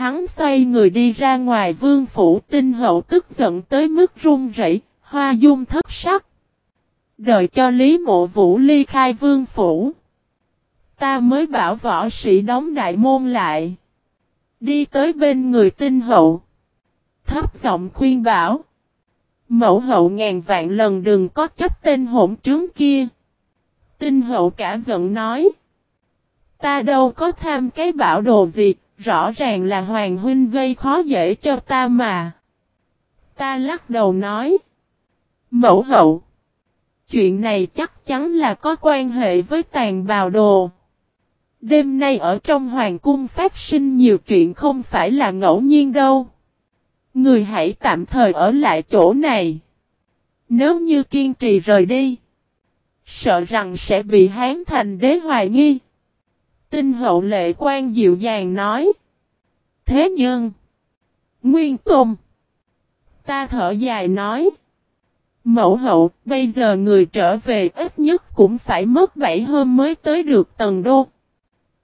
Hắn xoay người đi ra ngoài vương phủ tinh hậu tức giận tới mức run rẩy, hoa dung thất sắc. Đợi cho Lý Mộ Vũ ly khai vương phủ. Ta mới bảo võ sĩ đóng đại môn lại. Đi tới bên người tinh hậu. Thấp giọng khuyên bảo. Mẫu hậu ngàn vạn lần đừng có chấp tên hỗn trướng kia. Tinh hậu cả giận nói. Ta đâu có tham cái bảo đồ gì, rõ ràng là Hoàng Huynh gây khó dễ cho ta mà. Ta lắc đầu nói. Mẫu hậu. Chuyện này chắc chắn là có quan hệ với tàn bào đồ. Đêm nay ở trong hoàng cung phát sinh nhiều chuyện không phải là ngẫu nhiên đâu. Người hãy tạm thời ở lại chỗ này. Nếu như kiên trì rời đi. Sợ rằng sẽ bị hán thành đế hoài nghi. Tinh hậu lệ quan dịu dàng nói. Thế nhưng. Nguyên Tùng. Ta thở dài nói. Mẫu hậu, bây giờ người trở về ít nhất cũng phải mất 7 hôm mới tới được tầng đô.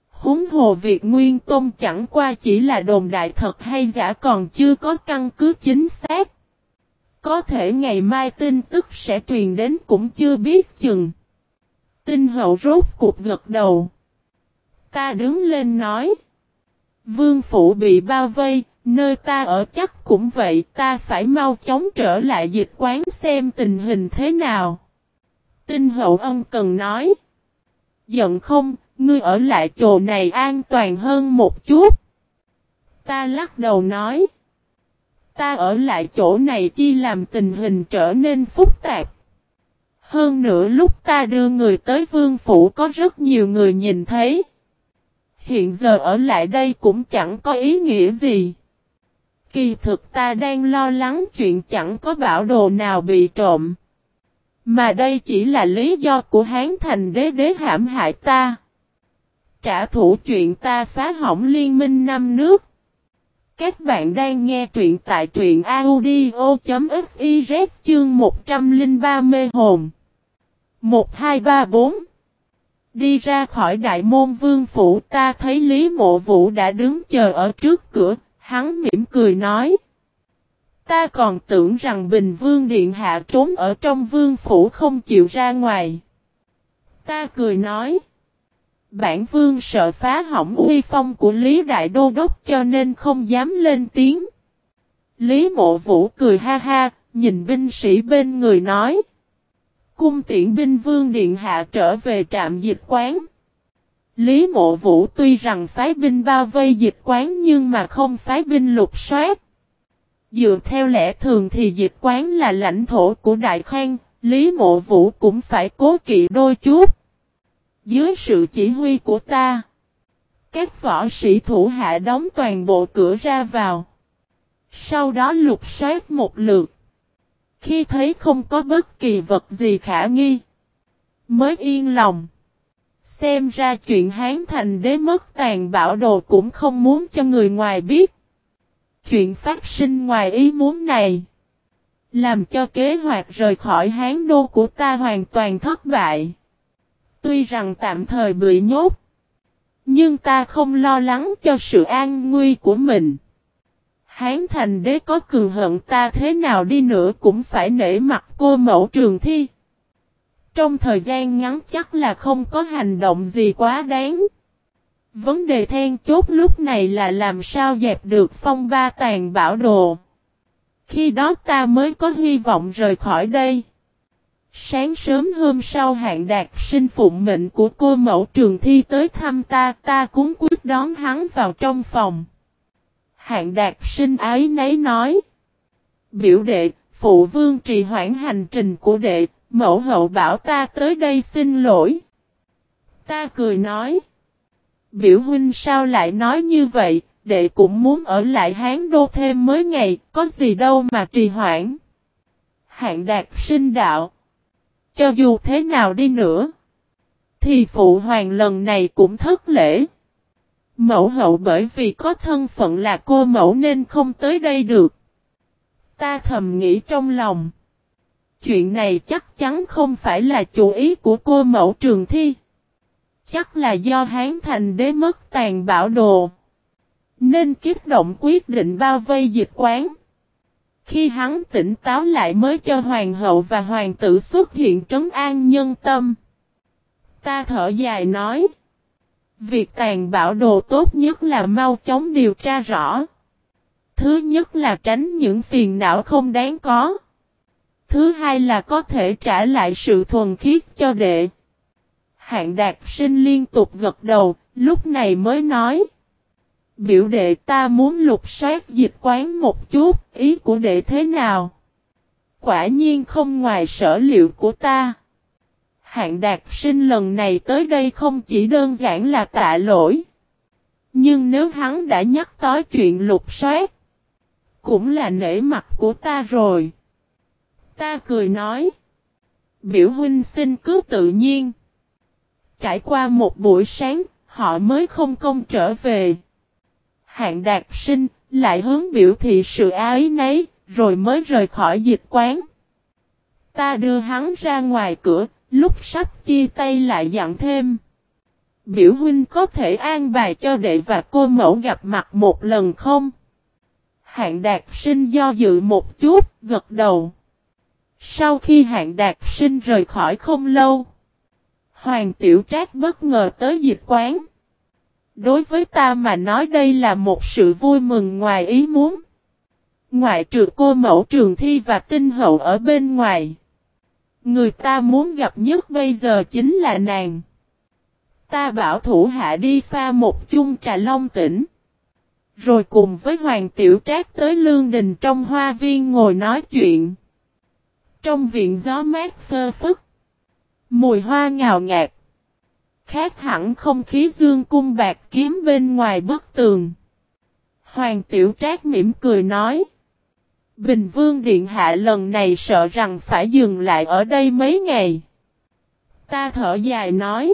Húng hồ việc Nguyên Tôn chẳng qua chỉ là đồn đại thật hay giả còn chưa có căn cứ chính xác. Có thể ngày mai tin tức sẽ truyền đến cũng chưa biết chừng. Tinh hậu rốt cuộc gật đầu. Ta đứng lên nói. Vương phủ bị bao vây, nơi ta ở chắc cũng vậy, ta phải mau chóng trở lại dịch quán xem tình hình thế nào. Tinh hậu ân cần nói. Giận không, ngươi ở lại chỗ này an toàn hơn một chút. Ta lắc đầu nói. Ta ở lại chỗ này chi làm tình hình trở nên phức tạp. Hơn nữa lúc ta đưa người tới vương phủ có rất nhiều người nhìn thấy. Hiện giờ ở lại đây cũng chẳng có ý nghĩa gì. Kỳ thực ta đang lo lắng chuyện chẳng có bảo đồ nào bị trộm. Mà đây chỉ là lý do của Hán Thành đế đế hãm hại ta. Trả thủ chuyện ta phá hỏng liên minh năm nước. Các bạn đang nghe truyện tại truyện audio.fiz chương 103 mê hồn. 1234 Đi ra khỏi đại môn vương phủ ta thấy Lý Mộ Vũ đã đứng chờ ở trước cửa, hắn mỉm cười nói. Ta còn tưởng rằng Bình Vương Điện Hạ trốn ở trong vương phủ không chịu ra ngoài. Ta cười nói. Bản vương sợ phá hỏng uy phong của Lý Đại Đô Đốc cho nên không dám lên tiếng. Lý Mộ Vũ cười ha ha, nhìn binh sĩ bên người nói. Cung tiễn binh vương điện hạ trở về trạm dịch quán. Lý Mộ Vũ tuy rằng phái binh bao vây dịch quán nhưng mà không phái binh lục soát. Dựa theo lẽ thường thì dịch quán là lãnh thổ của Đại Khang, Lý Mộ Vũ cũng phải cố kỵ đôi chút. Dưới sự chỉ huy của ta, các võ sĩ thủ hạ đóng toàn bộ cửa ra vào. Sau đó lục soát một lượt. Khi thấy không có bất kỳ vật gì khả nghi, mới yên lòng. Xem ra chuyện Hán Thành đế mất tàn bảo đồ cũng không muốn cho người ngoài biết. Chuyện phát sinh ngoài ý muốn này, làm cho kế hoạch rời khỏi Hán đô của ta hoàn toàn thất bại. Tuy rằng tạm thời bị nhốt, nhưng ta không lo lắng cho sự an nguy của mình. Hán thành đế có cường hận ta thế nào đi nữa cũng phải nể mặt cô mẫu trường thi. Trong thời gian ngắn chắc là không có hành động gì quá đáng. Vấn đề then chốt lúc này là làm sao dẹp được phong ba tàn bảo đồ. Khi đó ta mới có hy vọng rời khỏi đây. Sáng sớm hôm sau hạng đạt sinh phụng mệnh của cô mẫu trường thi tới thăm ta, ta cũng quyết đón hắn vào trong phòng. Hạng đạt sinh ái nấy nói. Biểu đệ, phụ vương trì hoãn hành trình của đệ, mẫu hậu bảo ta tới đây xin lỗi. Ta cười nói. Biểu huynh sao lại nói như vậy, đệ cũng muốn ở lại Hán Đô thêm mới ngày, có gì đâu mà trì hoãn. Hạng đạt sinh đạo. Cho dù thế nào đi nữa, thì phụ hoàng lần này cũng thất lễ. Mẫu hậu bởi vì có thân phận là cô mẫu nên không tới đây được. Ta thầm nghĩ trong lòng. Chuyện này chắc chắn không phải là chủ ý của cô mẫu trường thi. Chắc là do Hán Thành đế mất tàn bảo đồ. Nên kiếp động quyết định bao vây dịch quán. Khi hắn tỉnh táo lại mới cho hoàng hậu và hoàng tử xuất hiện trấn an nhân tâm. Ta thở dài nói. Việc tàn bạo đồ tốt nhất là mau chóng điều tra rõ. Thứ nhất là tránh những phiền não không đáng có. Thứ hai là có thể trả lại sự thuần khiết cho đệ. Hạng đạt sinh liên tục gật đầu, lúc này mới nói. Biểu đệ ta muốn lục soát dịch quán một chút, ý của đệ thế nào? Quả nhiên không ngoài sở liệu của ta. Hạng đạt sinh lần này tới đây không chỉ đơn giản là tạ lỗi. Nhưng nếu hắn đã nhắc tới chuyện lục soát, cũng là nể mặt của ta rồi. Ta cười nói. Biểu huynh xin cứ tự nhiên. Trải qua một buổi sáng, họ mới không công trở về. Hạng đạt sinh, lại hướng biểu thị sự ái nấy, rồi mới rời khỏi dịch quán. Ta đưa hắn ra ngoài cửa, lúc sắp chia tay lại dặn thêm. Biểu huynh có thể an bài cho đệ và cô mẫu gặp mặt một lần không? Hạng đạt sinh do dự một chút, gật đầu. Sau khi hạng đạt sinh rời khỏi không lâu, Hoàng tiểu trác bất ngờ tới dịch quán. Đối với ta mà nói đây là một sự vui mừng ngoài ý muốn. Ngoại trừ cô mẫu trường thi và tinh hậu ở bên ngoài. Người ta muốn gặp nhất bây giờ chính là nàng. Ta bảo thủ hạ đi pha một chung trà long tỉnh. Rồi cùng với Hoàng Tiểu Trác tới Lương Đình trong hoa viên ngồi nói chuyện. Trong viện gió mát phơ phức. Mùi hoa ngào ngạt. Khác hẳn không khí dương cung bạc kiếm bên ngoài bức tường. Hoàng Tiểu Trác mỉm cười nói. Bình Vương Điện Hạ lần này sợ rằng phải dừng lại ở đây mấy ngày. Ta thở dài nói.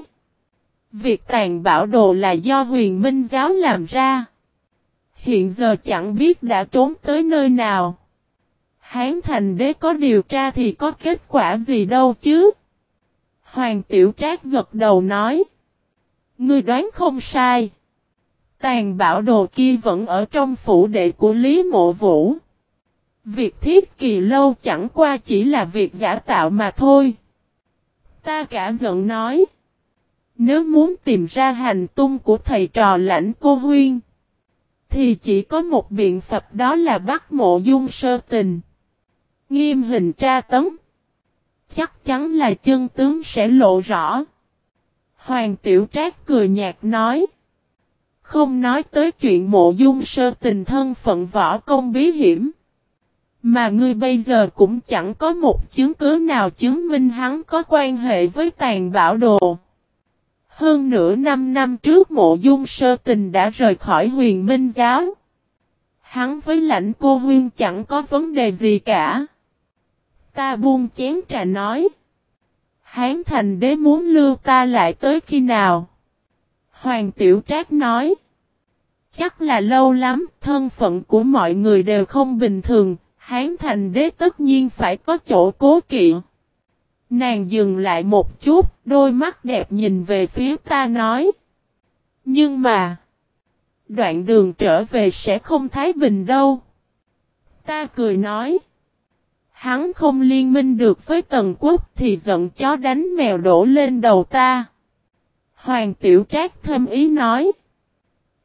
Việc tàn Bảo đồ là do huyền minh giáo làm ra. Hiện giờ chẳng biết đã trốn tới nơi nào. Hán thành đế có điều tra thì có kết quả gì đâu chứ. Hoàng tiểu trác gật đầu nói. Ngươi đoán không sai. Tàn Bảo đồ kia vẫn ở trong phủ đệ của Lý Mộ Vũ. Việc thiết kỳ lâu chẳng qua chỉ là việc giả tạo mà thôi. Ta cả giận nói. Nếu muốn tìm ra hành tung của thầy trò lãnh cô huyên. Thì chỉ có một biện pháp đó là bắt mộ dung sơ tình. Nghiêm hình tra tấn. Chắc chắn là chân tướng sẽ lộ rõ. Hoàng tiểu trác cười nhạt nói. Không nói tới chuyện mộ dung sơ tình thân phận võ công bí hiểm. Mà ngươi bây giờ cũng chẳng có một chứng cứ nào chứng minh hắn có quan hệ với tàn bảo đồ. Hơn nửa năm năm trước mộ dung sơ tình đã rời khỏi huyền minh giáo. Hắn với lãnh cô huyên chẳng có vấn đề gì cả. Ta buông chén trà nói. Hán thành đế muốn lưu ta lại tới khi nào? Hoàng tiểu trác nói. Chắc là lâu lắm, thân phận của mọi người đều không bình thường, Hán thành đế tất nhiên phải có chỗ cố kỵ. Nàng dừng lại một chút, đôi mắt đẹp nhìn về phía ta nói. Nhưng mà, đoạn đường trở về sẽ không thái bình đâu. Ta cười nói. Hắn không liên minh được với tần quốc thì giận chó đánh mèo đổ lên đầu ta. Hoàng tiểu trác thêm ý nói.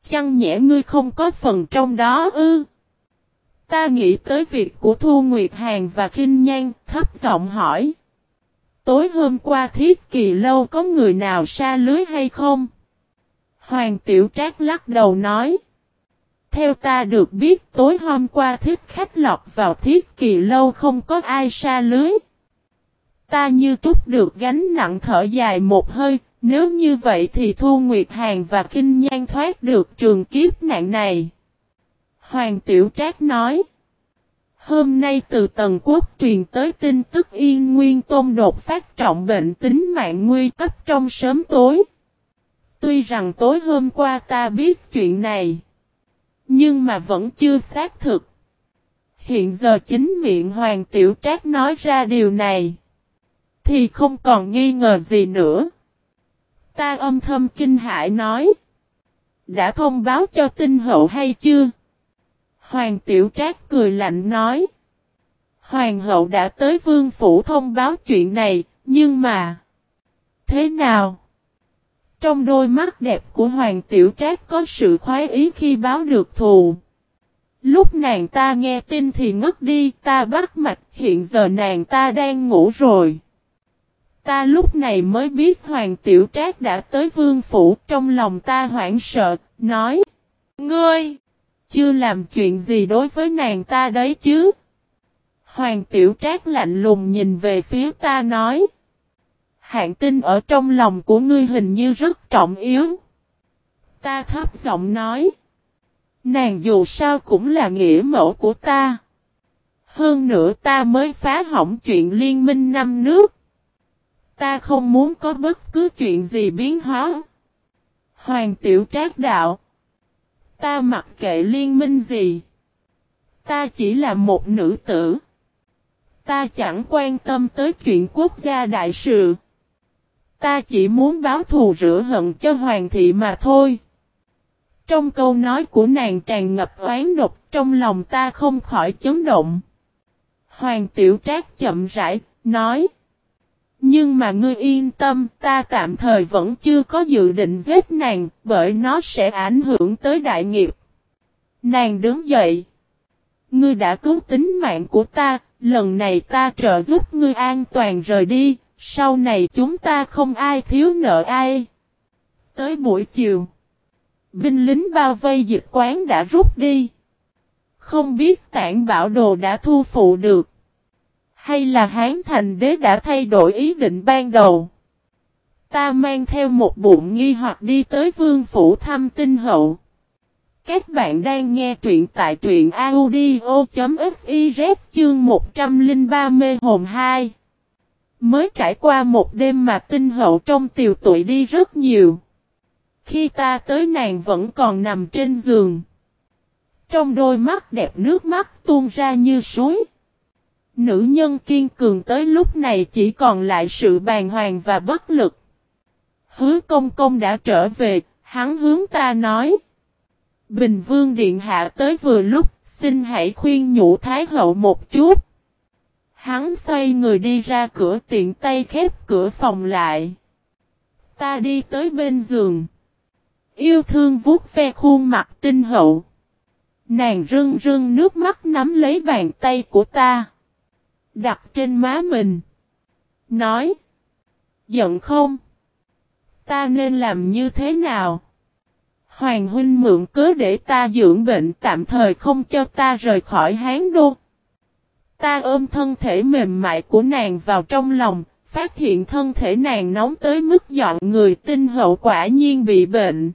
Chăng nhẽ ngươi không có phần trong đó ư. Ta nghĩ tới việc của Thu Nguyệt Hàn và Kinh Nhan, thấp giọng hỏi. Tối hôm qua thiết kỳ lâu có người nào xa lưới hay không? Hoàng Tiểu Trác lắc đầu nói. Theo ta được biết tối hôm qua thiết khách lọt vào thiết kỳ lâu không có ai xa lưới. Ta như trút được gánh nặng thở dài một hơi, nếu như vậy thì Thu Nguyệt Hàn và Kinh Nhan thoát được trường kiếp nạn này. Hoàng Tiểu Trác nói. Hôm nay từ Tần Quốc truyền tới tin tức Yên Nguyên Tôn đột phát trọng bệnh tính mạng nguy cấp trong sớm tối. Tuy rằng tối hôm qua ta biết chuyện này, nhưng mà vẫn chưa xác thực. Hiện giờ chính miệng Hoàng Tiểu Trác nói ra điều này, thì không còn nghi ngờ gì nữa. Ta âm thầm kinh hãi nói. Đã thông báo cho tinh hậu hay chưa? Hoàng tiểu trác cười lạnh nói. Hoàng hậu đã tới vương phủ thông báo chuyện này, nhưng mà... Thế nào? Trong đôi mắt đẹp của Hoàng Tiểu Trác có sự khoái ý khi báo được thù. Lúc nàng ta nghe tin thì ngất đi, ta bắt mạch, hiện giờ nàng ta đang ngủ rồi. Ta lúc này mới biết Hoàng Tiểu Trác đã tới vương phủ, trong lòng ta hoảng sợ, nói. Ngươi, chưa làm chuyện gì đối với nàng ta đấy chứ? Hoàng Tiểu Trác lạnh lùng nhìn về phía ta nói. Hạng tinh ở trong lòng của ngươi hình như rất trọng yếu. Ta thấp giọng nói. Nàng dù sao cũng là nghĩa mẫu của ta. Hơn nữa ta mới phá hỏng chuyện liên minh năm nước. Ta không muốn có bất cứ chuyện gì biến hóa. Hoàng tiểu trác đạo. Ta mặc kệ liên minh gì. Ta chỉ là một nữ tử. Ta chẳng quan tâm tới chuyện quốc gia đại sự. Ta chỉ muốn báo thù rửa hận cho hoàng thị mà thôi. Trong câu nói của nàng tràn ngập oán độc trong lòng ta không khỏi chấn động. Hoàng tiểu trác chậm rãi, nói. Nhưng mà ngươi yên tâm, ta tạm thời vẫn chưa có dự định giết nàng, bởi nó sẽ ảnh hưởng tới đại nghiệp. Nàng đứng dậy. Ngươi đã cứu tính mạng của ta, lần này ta trợ giúp ngươi an toàn rời đi, sau này chúng ta không ai thiếu nợ ai. Tới buổi chiều, binh lính bao vây dịch quán đã rút đi. Không biết tản bảo đồ đã thu phụ được. Hay là Hán Thành Đế đã thay đổi ý định ban đầu. Ta mang theo một bụng nghi hoặc đi tới vương phủ thăm tinh hậu. Các bạn đang nghe truyện tại truyện audio.fiz chương 103 mê hồn 2. Mới trải qua một đêm mà tinh hậu trong tiều tuổi đi rất nhiều. Khi ta tới nàng vẫn còn nằm trên giường. Trong đôi mắt đẹp nước mắt tuôn ra như suối. Nữ nhân kiên cường tới lúc này chỉ còn lại sự bàng hoàng và bất lực. Hứa công công đã trở về, hắn hướng ta nói. Bình vương điện hạ tới vừa lúc, xin hãy khuyên nhủ thái hậu một chút. Hắn xoay người đi ra cửa tiện tay khép cửa phòng lại. Ta đi tới bên giường. Yêu thương vuốt ve khuôn mặt tinh hậu. Nàng rưng rưng nước mắt nắm lấy bàn tay của ta. Đặt trên má mình. Nói. Giận không? Ta nên làm như thế nào? Hoàng huynh mượn cớ để ta dưỡng bệnh tạm thời không cho ta rời khỏi hán đô. Ta ôm thân thể mềm mại của nàng vào trong lòng, phát hiện thân thể nàng nóng tới mức dọn người tinh hậu quả nhiên bị bệnh.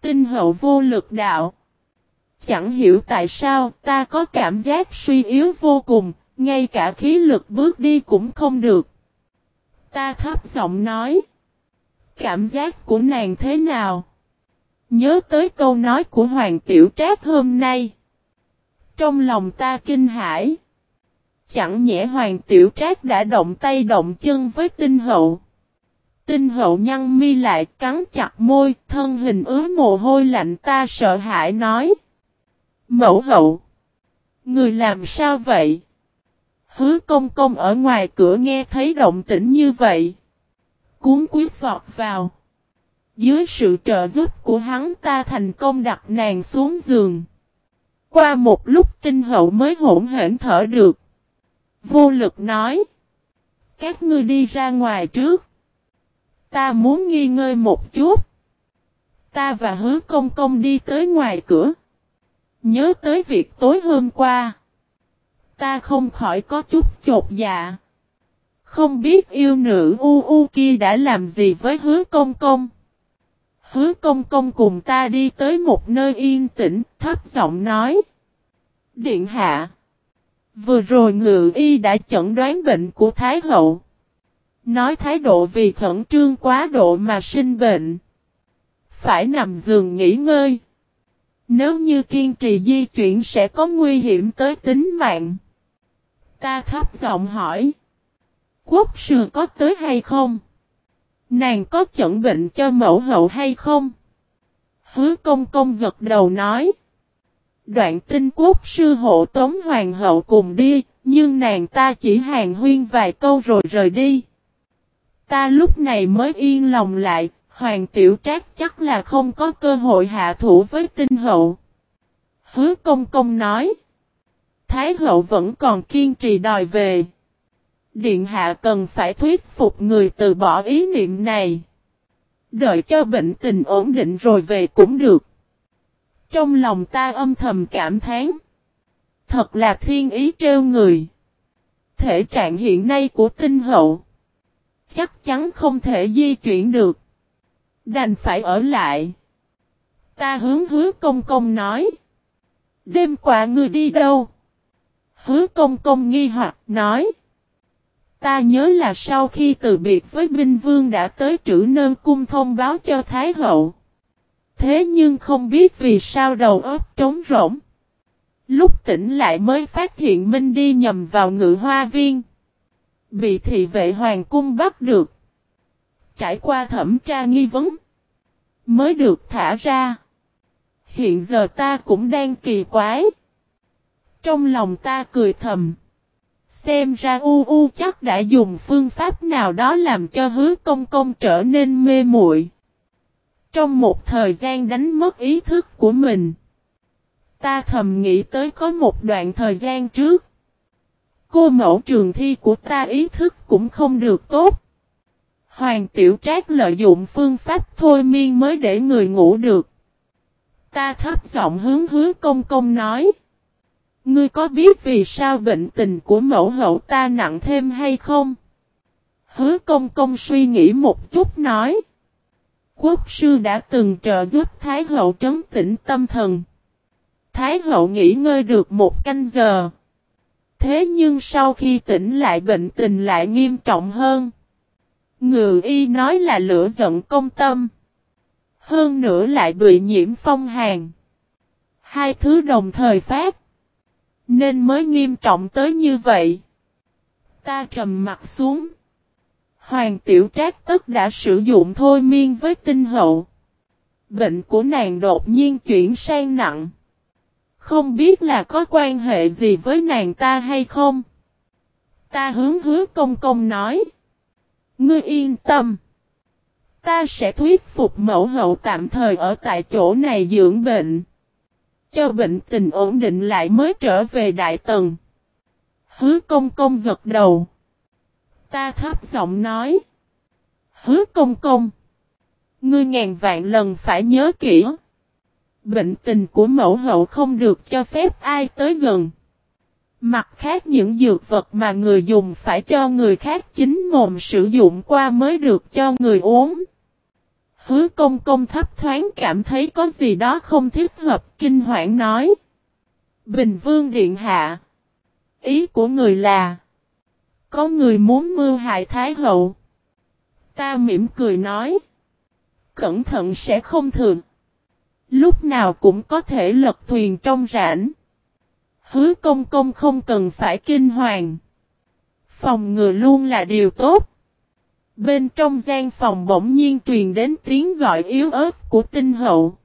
Tinh hậu vô lực đạo. Chẳng hiểu tại sao ta có cảm giác suy yếu vô cùng, ngay cả khí lực bước đi cũng không được. Ta thấp giọng nói. Cảm giác của nàng thế nào? Nhớ tới câu nói của Hoàng Tiểu Trác hôm nay. Trong lòng ta kinh hãi. Chẳng nhẽ Hoàng Tiểu Trác đã động tay động chân với tinh hậu. Tinh hậu nhăn mi lại cắn chặt môi, thân hình ứa mồ hôi lạnh ta sợ hãi nói. Mẫu hậu. Người làm sao vậy? Hứa công công ở ngoài cửa nghe thấy động tĩnh như vậy. Cuốn quyết vọt vào. Dưới sự trợ giúp của hắn ta thành công đặt nàng xuống giường. Qua một lúc tinh hậu mới hỗn hển thở được. Vô lực nói. Các ngươi đi ra ngoài trước. Ta muốn nghi ngơi một chút. Ta và hứa công công đi tới ngoài cửa. Nhớ tới việc tối hôm qua. Ta không khỏi có chút chột dạ. Không biết yêu nữ u u kia đã làm gì với hứa công công. Hứa công công cùng ta đi tới một nơi yên tĩnh, thấp giọng nói. Điện hạ. Vừa rồi ngự y đã chẩn đoán bệnh của Thái hậu. Nói thái độ vì khẩn trương quá độ mà sinh bệnh. Phải nằm giường nghỉ ngơi. Nếu như kiên trì di chuyển sẽ có nguy hiểm tới tính mạng. Ta thấp giọng hỏi. Quốc sư có tới hay không? Nàng có chẩn bệnh cho mẫu hậu hay không? Hứa công công gật đầu nói. Đoạn tin quốc sư hộ tống hoàng hậu cùng đi, nhưng nàng ta chỉ hàng huyên vài câu rồi rời đi. Ta lúc này mới yên lòng lại, hoàng tiểu trác chắc là không có cơ hội hạ thủ với tinh hậu. Hứa công công nói. Thái hậu vẫn còn kiên trì đòi về. Điện hạ cần phải thuyết phục người từ bỏ ý niệm này. Đợi cho bệnh tình ổn định rồi về cũng được. Trong lòng ta âm thầm cảm thán. Thật là thiên ý trêu người. Thể trạng hiện nay của tinh hậu. Chắc chắn không thể di chuyển được. Đành phải ở lại. Ta hướng hứa công công nói. Đêm qua người đi đâu? Hứa công công nghi hoặc nói. Ta nhớ là sau khi từ biệt với binh vương đã tới trữ nơn cung thông báo cho Thái hậu. Thế nhưng không biết vì sao đầu óc trống rỗng. Lúc tỉnh lại mới phát hiện Minh đi nhầm vào ngự hoa viên. Bị thị vệ hoàng cung bắt được. Trải qua thẩm tra nghi vấn. Mới được thả ra. Hiện giờ ta cũng đang kỳ quái. Trong lòng ta cười thầm. Xem ra U U chắc đã dùng phương pháp nào đó làm cho hứa công công trở nên mê muội. Trong một thời gian đánh mất ý thức của mình. Ta thầm nghĩ tới có một đoạn thời gian trước. Cô mẫu trường thi của ta ý thức cũng không được tốt. Hoàng tiểu trác lợi dụng phương pháp thôi miên mới để người ngủ được. Ta thấp giọng hướng hứa công công nói. Ngươi có biết vì sao bệnh tình của mẫu hậu ta nặng thêm hay không? Hứa công công suy nghĩ một chút nói. Quốc sư đã từng trợ giúp Thái hậu trấn tĩnh tâm thần. Thái hậu nghỉ ngơi được một canh giờ. Thế nhưng sau khi tỉnh lại bệnh tình lại nghiêm trọng hơn. Ngự y nói là lửa giận công tâm. Hơn nữa lại bị nhiễm phong hàn. Hai thứ đồng thời phát. Nên mới nghiêm trọng tới như vậy. Ta trầm mặt xuống. Hoàng tiểu trác tức đã sử dụng thôi miên với tinh hậu. Bệnh của nàng đột nhiên chuyển sang nặng. Không biết là có quan hệ gì với nàng ta hay không? Ta hướng hứa công công nói. Ngươi yên tâm. Ta sẽ thuyết phục mẫu hậu tạm thời ở tại chỗ này dưỡng bệnh. Cho bệnh tình ổn định lại mới trở về đại tần. Hứa công công gật đầu. Ta thấp giọng nói. Hứa công công. Ngươi ngàn vạn lần phải nhớ kỹ. Bệnh tình của mẫu hậu không được cho phép ai tới gần. Mặt khác những dược vật mà người dùng phải cho người khác chính mồm sử dụng qua mới được cho người uống. Hứa công công thấp thoáng cảm thấy có gì đó không thích hợp, kinh hoảng nói. Bình vương điện hạ. Ý của người là. Có người muốn mưu hại Thái hậu. Ta mỉm cười nói. Cẩn thận sẽ không thường. Lúc nào cũng có thể lật thuyền trong rãnh. Hứa công công không cần phải kinh hoàng. Phòng ngừa luôn là điều tốt. Bên trong gian phòng bỗng nhiên truyền đến tiếng gọi yếu ớt của tinh hậu.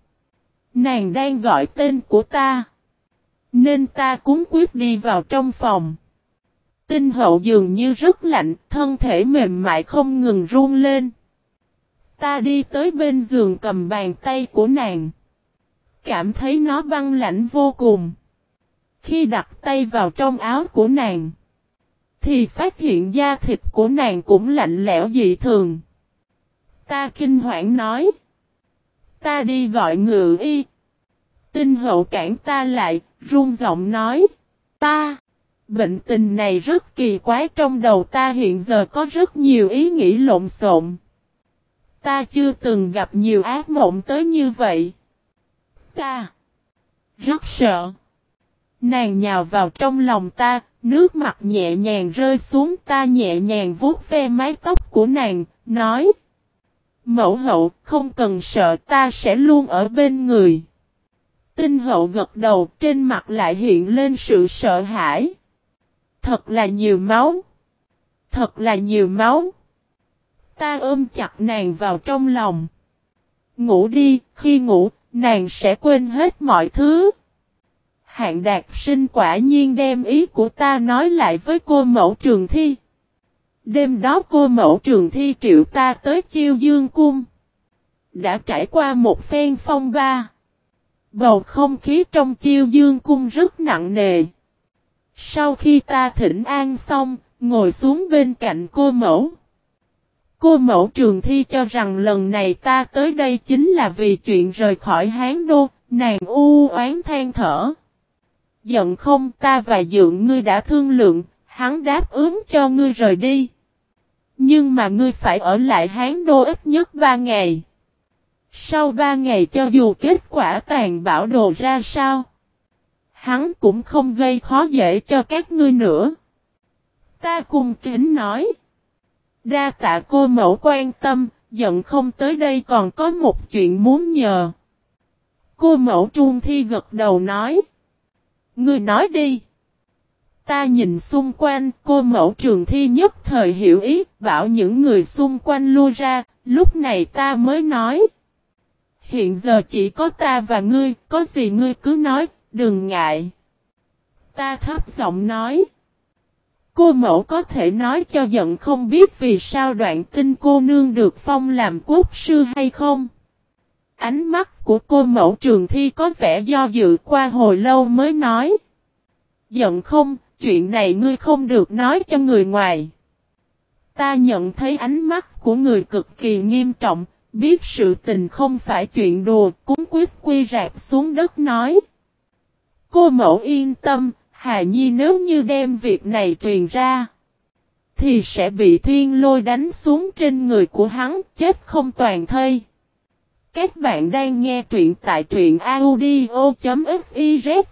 Nàng đang gọi tên của ta. Nên ta cúng quyết đi vào trong phòng. Tinh hậu dường như rất lạnh, thân thể mềm mại không ngừng run lên. Ta đi tới bên giường cầm bàn tay của nàng. Cảm thấy nó băng lạnh vô cùng. Khi đặt tay vào trong áo của nàng. Thì phát hiện da thịt của nàng cũng lạnh lẽo dị thường. Ta kinh hoảng nói. Ta đi gọi ngự y. Tinh hậu cản ta lại, run giọng nói. Ta, bệnh tình này rất kỳ quái trong đầu ta hiện giờ có rất nhiều ý nghĩ lộn xộn. Ta chưa từng gặp nhiều ác mộng tới như vậy. Ta, rất sợ. Nàng nhào vào trong lòng ta, nước mặt nhẹ nhàng rơi xuống ta nhẹ nhàng vuốt ve mái tóc của nàng, nói. Mẫu hậu, không cần sợ ta sẽ luôn ở bên người. Tinh hậu gật đầu, trên mặt lại hiện lên sự sợ hãi. Thật là nhiều máu. Thật là nhiều máu. Ta ôm chặt nàng vào trong lòng. Ngủ đi, khi ngủ, nàng sẽ quên hết mọi thứ. Hạng đạt sinh quả nhiên đem ý của ta nói lại với cô mẫu trường thi. Đêm đó cô mẫu trường thi triệu ta tới chiêu dương cung. Đã trải qua một phen phong ba. Bầu không khí trong chiêu dương cung rất nặng nề. Sau khi ta thỉnh an xong, ngồi xuống bên cạnh cô mẫu. Cô mẫu trường thi cho rằng lần này ta tới đây chính là vì chuyện rời khỏi Hán Đô, nàng u oán than thở. Giận không ta và dượng ngươi đã thương lượng, hắn đáp ứng cho ngươi rời đi. Nhưng mà ngươi phải ở lại Hán Đô ít nhất ba ngày. Sau ba ngày cho dù kết quả tàn bạo đồ ra sao, hắn cũng không gây khó dễ cho các ngươi nữa. Ta cùng kính nói. Đa tạ cô mẫu quan tâm, giận không tới đây còn có một chuyện muốn nhờ. Cô mẫu trung thi gật đầu nói. Ngươi nói đi. Ta nhìn xung quanh, cô mẫu trường thi nhất thời hiểu ý, bảo những người xung quanh lui ra, lúc này ta mới nói. Hiện giờ chỉ có ta và ngươi, có gì ngươi cứ nói, đừng ngại. Ta thấp giọng nói. Cô mẫu có thể nói cho giận không biết vì sao đoạn tinh cô nương được phong làm quốc sư hay không? Ánh mắt của cô mẫu trường thi có vẻ do dự qua hồi lâu mới nói. Giận không, chuyện này ngươi không được nói cho người ngoài. Ta nhận thấy ánh mắt của người cực kỳ nghiêm trọng, biết sự tình không phải chuyện đùa, cúng quyết quy rạp xuống đất nói. Cô mẫu yên tâm, Hà Nhi nếu như đem việc này truyền ra, thì sẽ bị thiên lôi đánh xuống trên người của hắn, chết không toàn thây. Các bạn đang nghe truyện tại truyện audio.fiz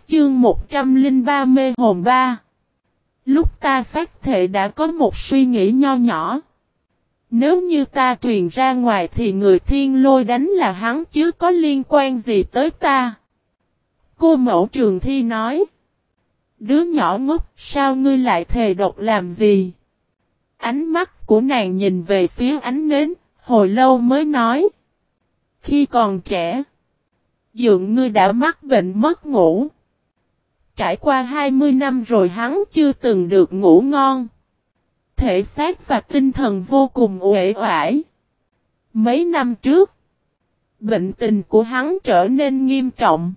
chương 103 mê hồn 3. Lúc ta phát thể đã có một suy nghĩ nho nhỏ. Nếu như ta truyền ra ngoài thì người thiên lôi đánh là hắn chứ có liên quan gì tới ta. Cô mẫu trường thi nói. Đứa nhỏ ngốc, sao ngươi lại thề độc làm gì? Ánh mắt của nàng nhìn về phía ánh nến, hồi lâu mới nói. Khi còn trẻ, dượng ngươi đã mắc bệnh mất ngủ. Trải qua 20 năm rồi hắn chưa từng được ngủ ngon. Thể xác và tinh thần vô cùng uể oải. Mấy năm trước, bệnh tình của hắn trở nên nghiêm trọng.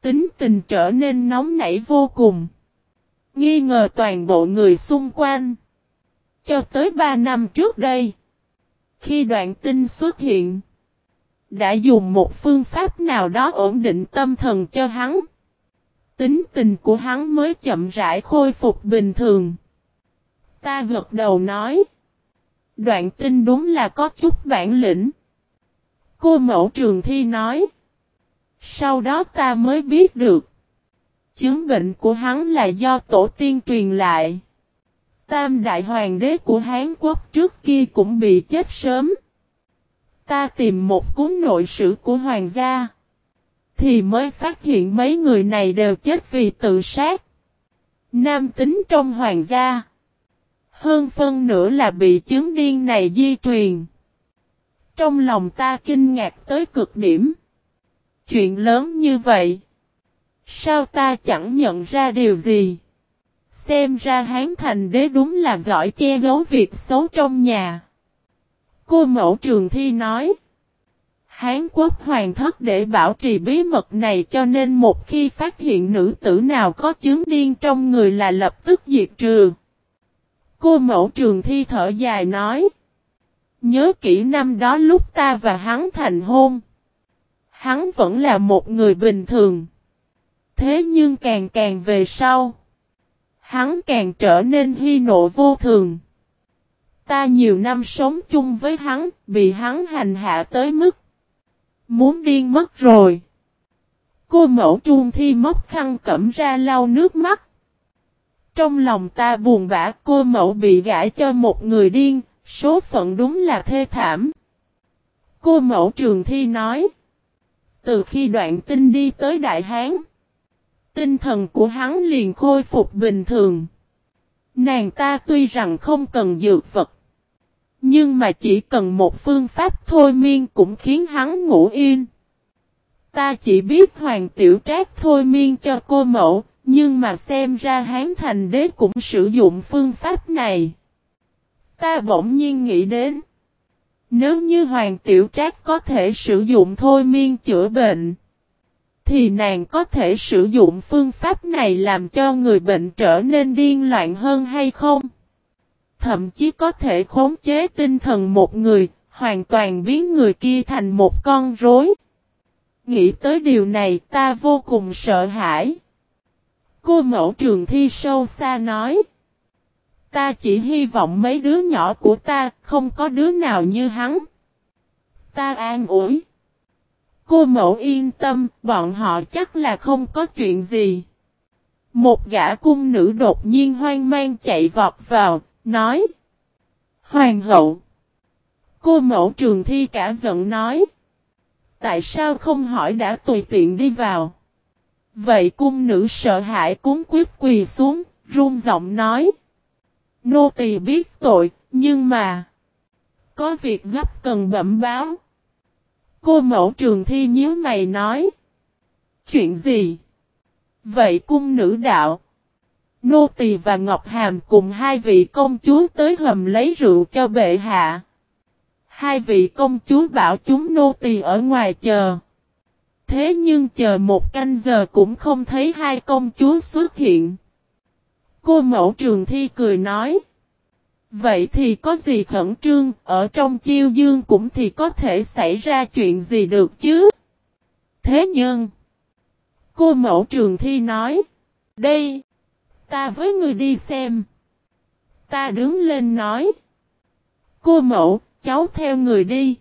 Tính tình trở nên nóng nảy vô cùng. Nghi ngờ toàn bộ người xung quanh. Cho tới 3 năm trước đây. Khi đoạn tin xuất hiện. Đã dùng một phương pháp nào đó ổn định tâm thần cho hắn. Tính tình của hắn mới chậm rãi khôi phục bình thường. Ta gật đầu nói. Đoạn tin đúng là có chút bản lĩnh. Cô mẫu trường thi nói. Sau đó ta mới biết được. Chứng bệnh của hắn là do tổ tiên truyền lại. Tam đại hoàng đế của Hán Quốc trước kia cũng bị chết sớm. Ta tìm một cuốn nội sử của hoàng gia. Thì mới phát hiện mấy người này đều chết vì tự sát. Nam tính trong hoàng gia. Hơn phân nữa là bị chứng điên này di truyền. Trong lòng ta kinh ngạc tới cực điểm. Chuyện lớn như vậy. Sao ta chẳng nhận ra điều gì? Xem ra hán thành đế đúng là giỏi che giấu việc xấu trong nhà. Cô mẫu trường thi nói. Hán quốc hoàng thất để bảo trì bí mật này cho nên một khi phát hiện nữ tử nào có chứng điên trong người là lập tức diệt trừ. Cô mẫu trường thi thở dài nói. Nhớ kỹ năm đó lúc ta và hắn thành hôn. Hắn vẫn là một người bình thường. Thế nhưng càng càng về sau. Hắn càng trở nên hy nộ vô thường. Ta nhiều năm sống chung với hắn, bị hắn hành hạ tới mức. Muốn điên mất rồi. Cô mẫu trung thi móc khăn cẩm ra lau nước mắt. Trong lòng ta buồn bã cô mẫu bị gãi cho một người điên, số phận đúng là thê thảm. Cô mẫu trường thi nói. Từ khi đoạn tinh đi tới Đại Hán, tinh thần của hắn liền khôi phục bình thường. Nàng ta tuy rằng không cần dược vật, nhưng mà chỉ cần một phương pháp thôi miên cũng khiến hắn ngủ yên. ta chỉ biết hoàng tiểu trác thôi miên cho cô mẫu, nhưng mà xem ra hán thành đế cũng sử dụng phương pháp này. Ta bỗng nhiên nghĩ đến. Nếu như hoàng tiểu trác có thể sử dụng thôi miên chữa bệnh, thì nàng có thể sử dụng phương pháp này làm cho người bệnh trở nên điên loạn hơn hay không? Thậm chí có thể khống chế tinh thần một người, hoàn toàn biến người kia thành một con rối. Nghĩ tới điều này ta vô cùng sợ hãi. Cô mẫu trường thi sâu xa nói. Ta chỉ hy vọng mấy đứa nhỏ của ta không có đứa nào như hắn. Ta an ủi. Cô mẫu yên tâm, bọn họ chắc là không có chuyện gì. Một gã cung nữ đột nhiên hoang mang chạy vọt vào, nói. Hoàng hậu. Cô mẫu trường thi cả giận nói. Tại sao không hỏi đã tùy tiện đi vào? Vậy cung nữ sợ hãi cuốn quyết quỳ xuống, run giọng nói. Nô tỳ biết tội, nhưng mà... Có việc gấp cần bẩm báo. Cô mẫu trường thi nhíu mày nói. Chuyện gì? Vậy cung nữ đạo. Nô tỳ và Ngọc Hàm cùng hai vị công chúa tới hầm lấy rượu cho bệ hạ. Hai vị công chúa bảo chúng nô tỳ ở ngoài chờ. Thế nhưng chờ một canh giờ cũng không thấy hai công chúa xuất hiện. Cô mẫu trường thi cười nói. Vậy thì có gì khẩn trương, ở trong chiêu dương cũng thì có thể xảy ra chuyện gì được chứ? Thế nhưng, cô mẫu trường thi nói, đây, ta với người đi xem. Ta đứng lên nói, cô mẫu, cháu theo người đi.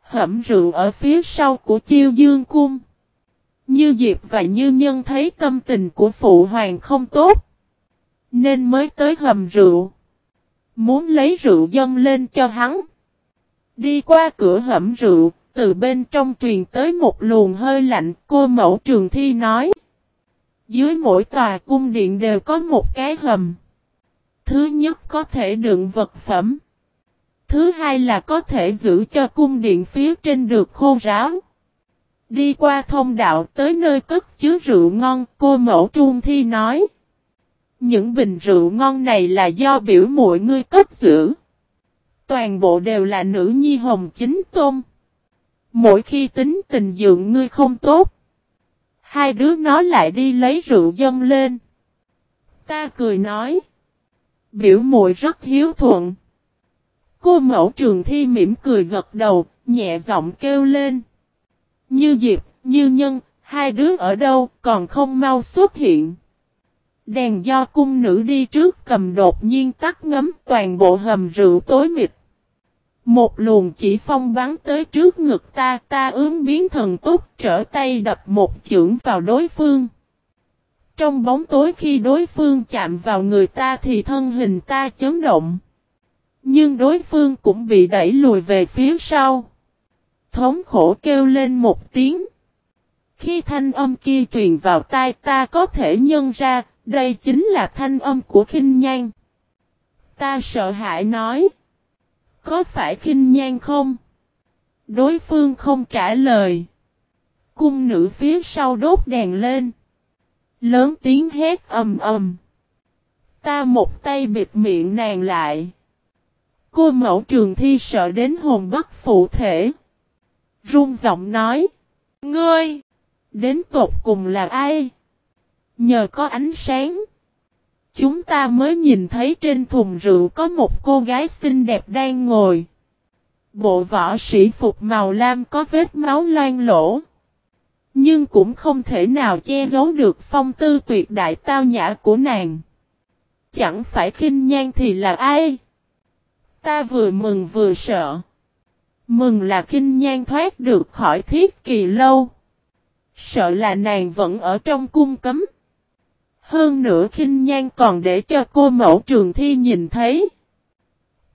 Hẩm rượu ở phía sau của chiêu dương cung. Như Diệp và Như Nhân thấy tâm tình của phụ hoàng không tốt. Nên mới tới hầm rượu. Muốn lấy rượu dâng lên cho hắn. Đi qua cửa hẩm rượu, từ bên trong truyền tới một luồng hơi lạnh, cô mẫu trường thi nói. Dưới mỗi tòa cung điện đều có một cái hầm. Thứ nhất có thể đựng vật phẩm. Thứ hai là có thể giữ cho cung điện phía trên được khô ráo. Đi qua thông đạo tới nơi cất chứa rượu ngon, cô mẫu trung thi nói. Những bình rượu ngon này là do biểu muội ngươi cất giữ. Toàn bộ đều là nữ nhi hồng chính tôm. Mỗi khi tính tình dưỡng ngươi không tốt. Hai đứa nó lại đi lấy rượu dâng lên. Ta cười nói. Biểu muội rất hiếu thuận. Cô mẫu trường thi mỉm cười gật đầu, nhẹ giọng kêu lên. Như Diệp, như Nhân, hai đứa ở đâu còn không mau xuất hiện. Đèn do cung nữ đi trước cầm đột nhiên tắt ngấm toàn bộ hầm rượu tối mịt. Một luồng chỉ phong bắn tới trước ngực ta, ta ướm biến thần túc trở tay đập một chưởng vào đối phương. Trong bóng tối khi đối phương chạm vào người ta thì thân hình ta chấn động. Nhưng đối phương cũng bị đẩy lùi về phía sau. Thống khổ kêu lên một tiếng. Khi thanh âm kia truyền vào tai ta có thể nhân ra, đây chính là thanh âm của khinh nhan. Ta sợ hãi nói. Có phải khinh nhan không? Đối phương không trả lời. Cung nữ phía sau đốt đèn lên. Lớn tiếng hét ầm ầm. Ta một tay bịt miệng nàng lại. Cô mẫu trường thi sợ đến hồn bất phụ thể. Run giọng nói. Ngươi! Đến tột cùng là ai? Nhờ có ánh sáng. Chúng ta mới nhìn thấy trên thùng rượu có một cô gái xinh đẹp đang ngồi. Bộ võ sĩ phục màu lam có vết máu loang lỗ. Nhưng cũng không thể nào che giấu được phong tư tuyệt đại tao nhã của nàng. Chẳng phải khinh nhan thì là ai? Ta vừa mừng vừa sợ. Mừng là khinh nhan thoát được khỏi thiết kỳ lâu. Sợ là nàng vẫn ở trong cung cấm. Hơn nữa khinh nhan còn để cho cô mẫu trường thi nhìn thấy.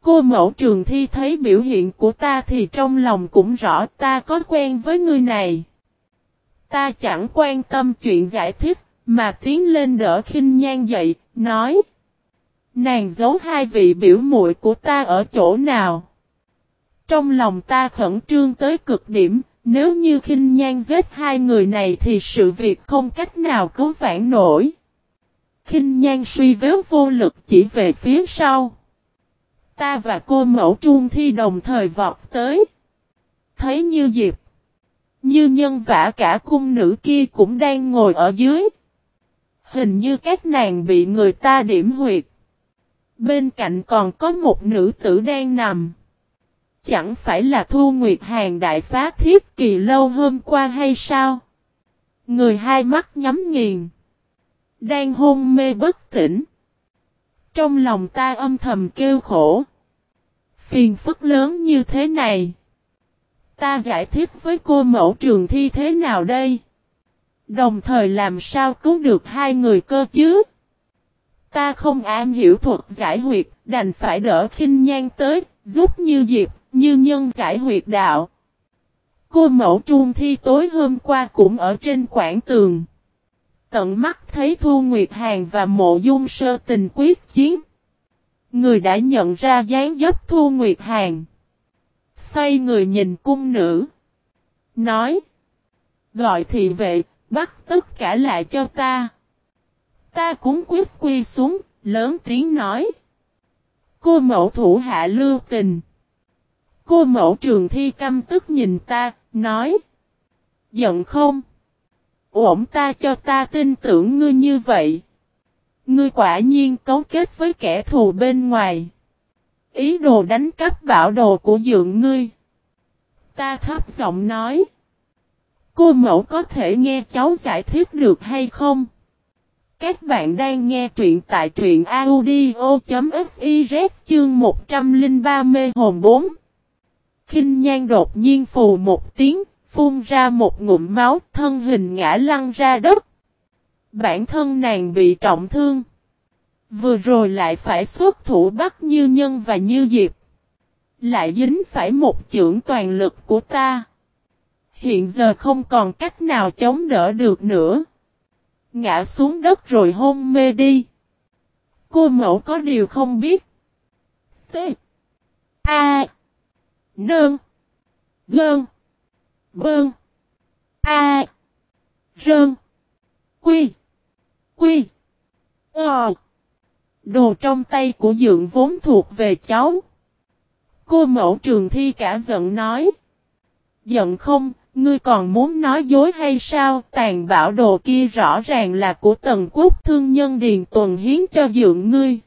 Cô mẫu trường thi thấy biểu hiện của ta thì trong lòng cũng rõ ta có quen với người này. Ta chẳng quan tâm chuyện giải thích, mà tiến lên đỡ khinh nhan dậy, nói. Nàng giấu hai vị biểu muội của ta ở chỗ nào? Trong lòng ta khẩn trương tới cực điểm, Nếu như khinh nhan giết hai người này thì sự việc không cách nào cứu vãn nổi. Khinh nhan suy vếu vô lực chỉ về phía sau. Ta và cô mẫu trung thi đồng thời vọt tới. Thấy như Diệp. Như nhân vả cả cung nữ kia cũng đang ngồi ở dưới. Hình như các nàng bị người ta điểm huyệt. Bên cạnh còn có một nữ tử đang nằm. Chẳng phải là Thu Nguyệt Hàng đại phá thiết kỳ lâu hôm qua hay sao? Người hai mắt nhắm nghiền. Đang hôn mê bất tỉnh. Trong lòng ta âm thầm kêu khổ. Phiền phức lớn như thế này. Ta giải thích với cô mẫu trường thi thế nào đây? Đồng thời làm sao cứu được hai người cơ chứ? Ta không am hiểu thuật giải huyệt, đành phải đỡ khinh nhan tới, giúp như diệp, như nhân giải huyệt đạo. Cô mẫu trung thi tối hôm qua cũng ở trên quảng tường. Tận mắt thấy Thu Nguyệt Hàn và mộ dung sơ tình quyết chiến. Người đã nhận ra dáng dấp Thu Nguyệt Hàn. Xoay người nhìn cung nữ. Nói. Gọi thị vệ, bắt tất cả lại cho ta. Ta cũng quyết quy xuống, lớn tiếng nói. Cô mẫu thủ hạ lưu tình. Cô mẫu trường thi căm tức nhìn ta, nói. Giận không? Ổn ta cho ta tin tưởng ngươi như vậy. Ngươi quả nhiên cấu kết với kẻ thù bên ngoài. Ý đồ đánh cắp bảo đồ của dượng ngươi. Ta thấp giọng nói. Cô mẫu có thể nghe cháu giải thích được hay không? Các bạn đang nghe truyện tại truyện audio.fiz chương 103 mê hồn 4. Kinh nhan đột nhiên phù một tiếng, phun ra một ngụm máu, thân hình ngã lăn ra đất. Bản thân nàng bị trọng thương. Vừa rồi lại phải xuất thủ bắt như nhân và như diệp. Lại dính phải một chưởng toàn lực của ta. Hiện giờ không còn cách nào chống đỡ được nữa. Ngã xuống đất rồi hôn mê đi. Cô mẫu có điều không biết. T. A. Nương. Gơn. Bơn. A. Rơn. Quy. Quy. Ờ. Đồ trong tay của dượng vốn thuộc về cháu. Cô mẫu trường thi cả giận nói. Giận không, ngươi còn muốn nói dối hay sao? Tàn bảo đồ kia rõ ràng là của tần quốc thương nhân Điền Tuần hiến cho dượng ngươi.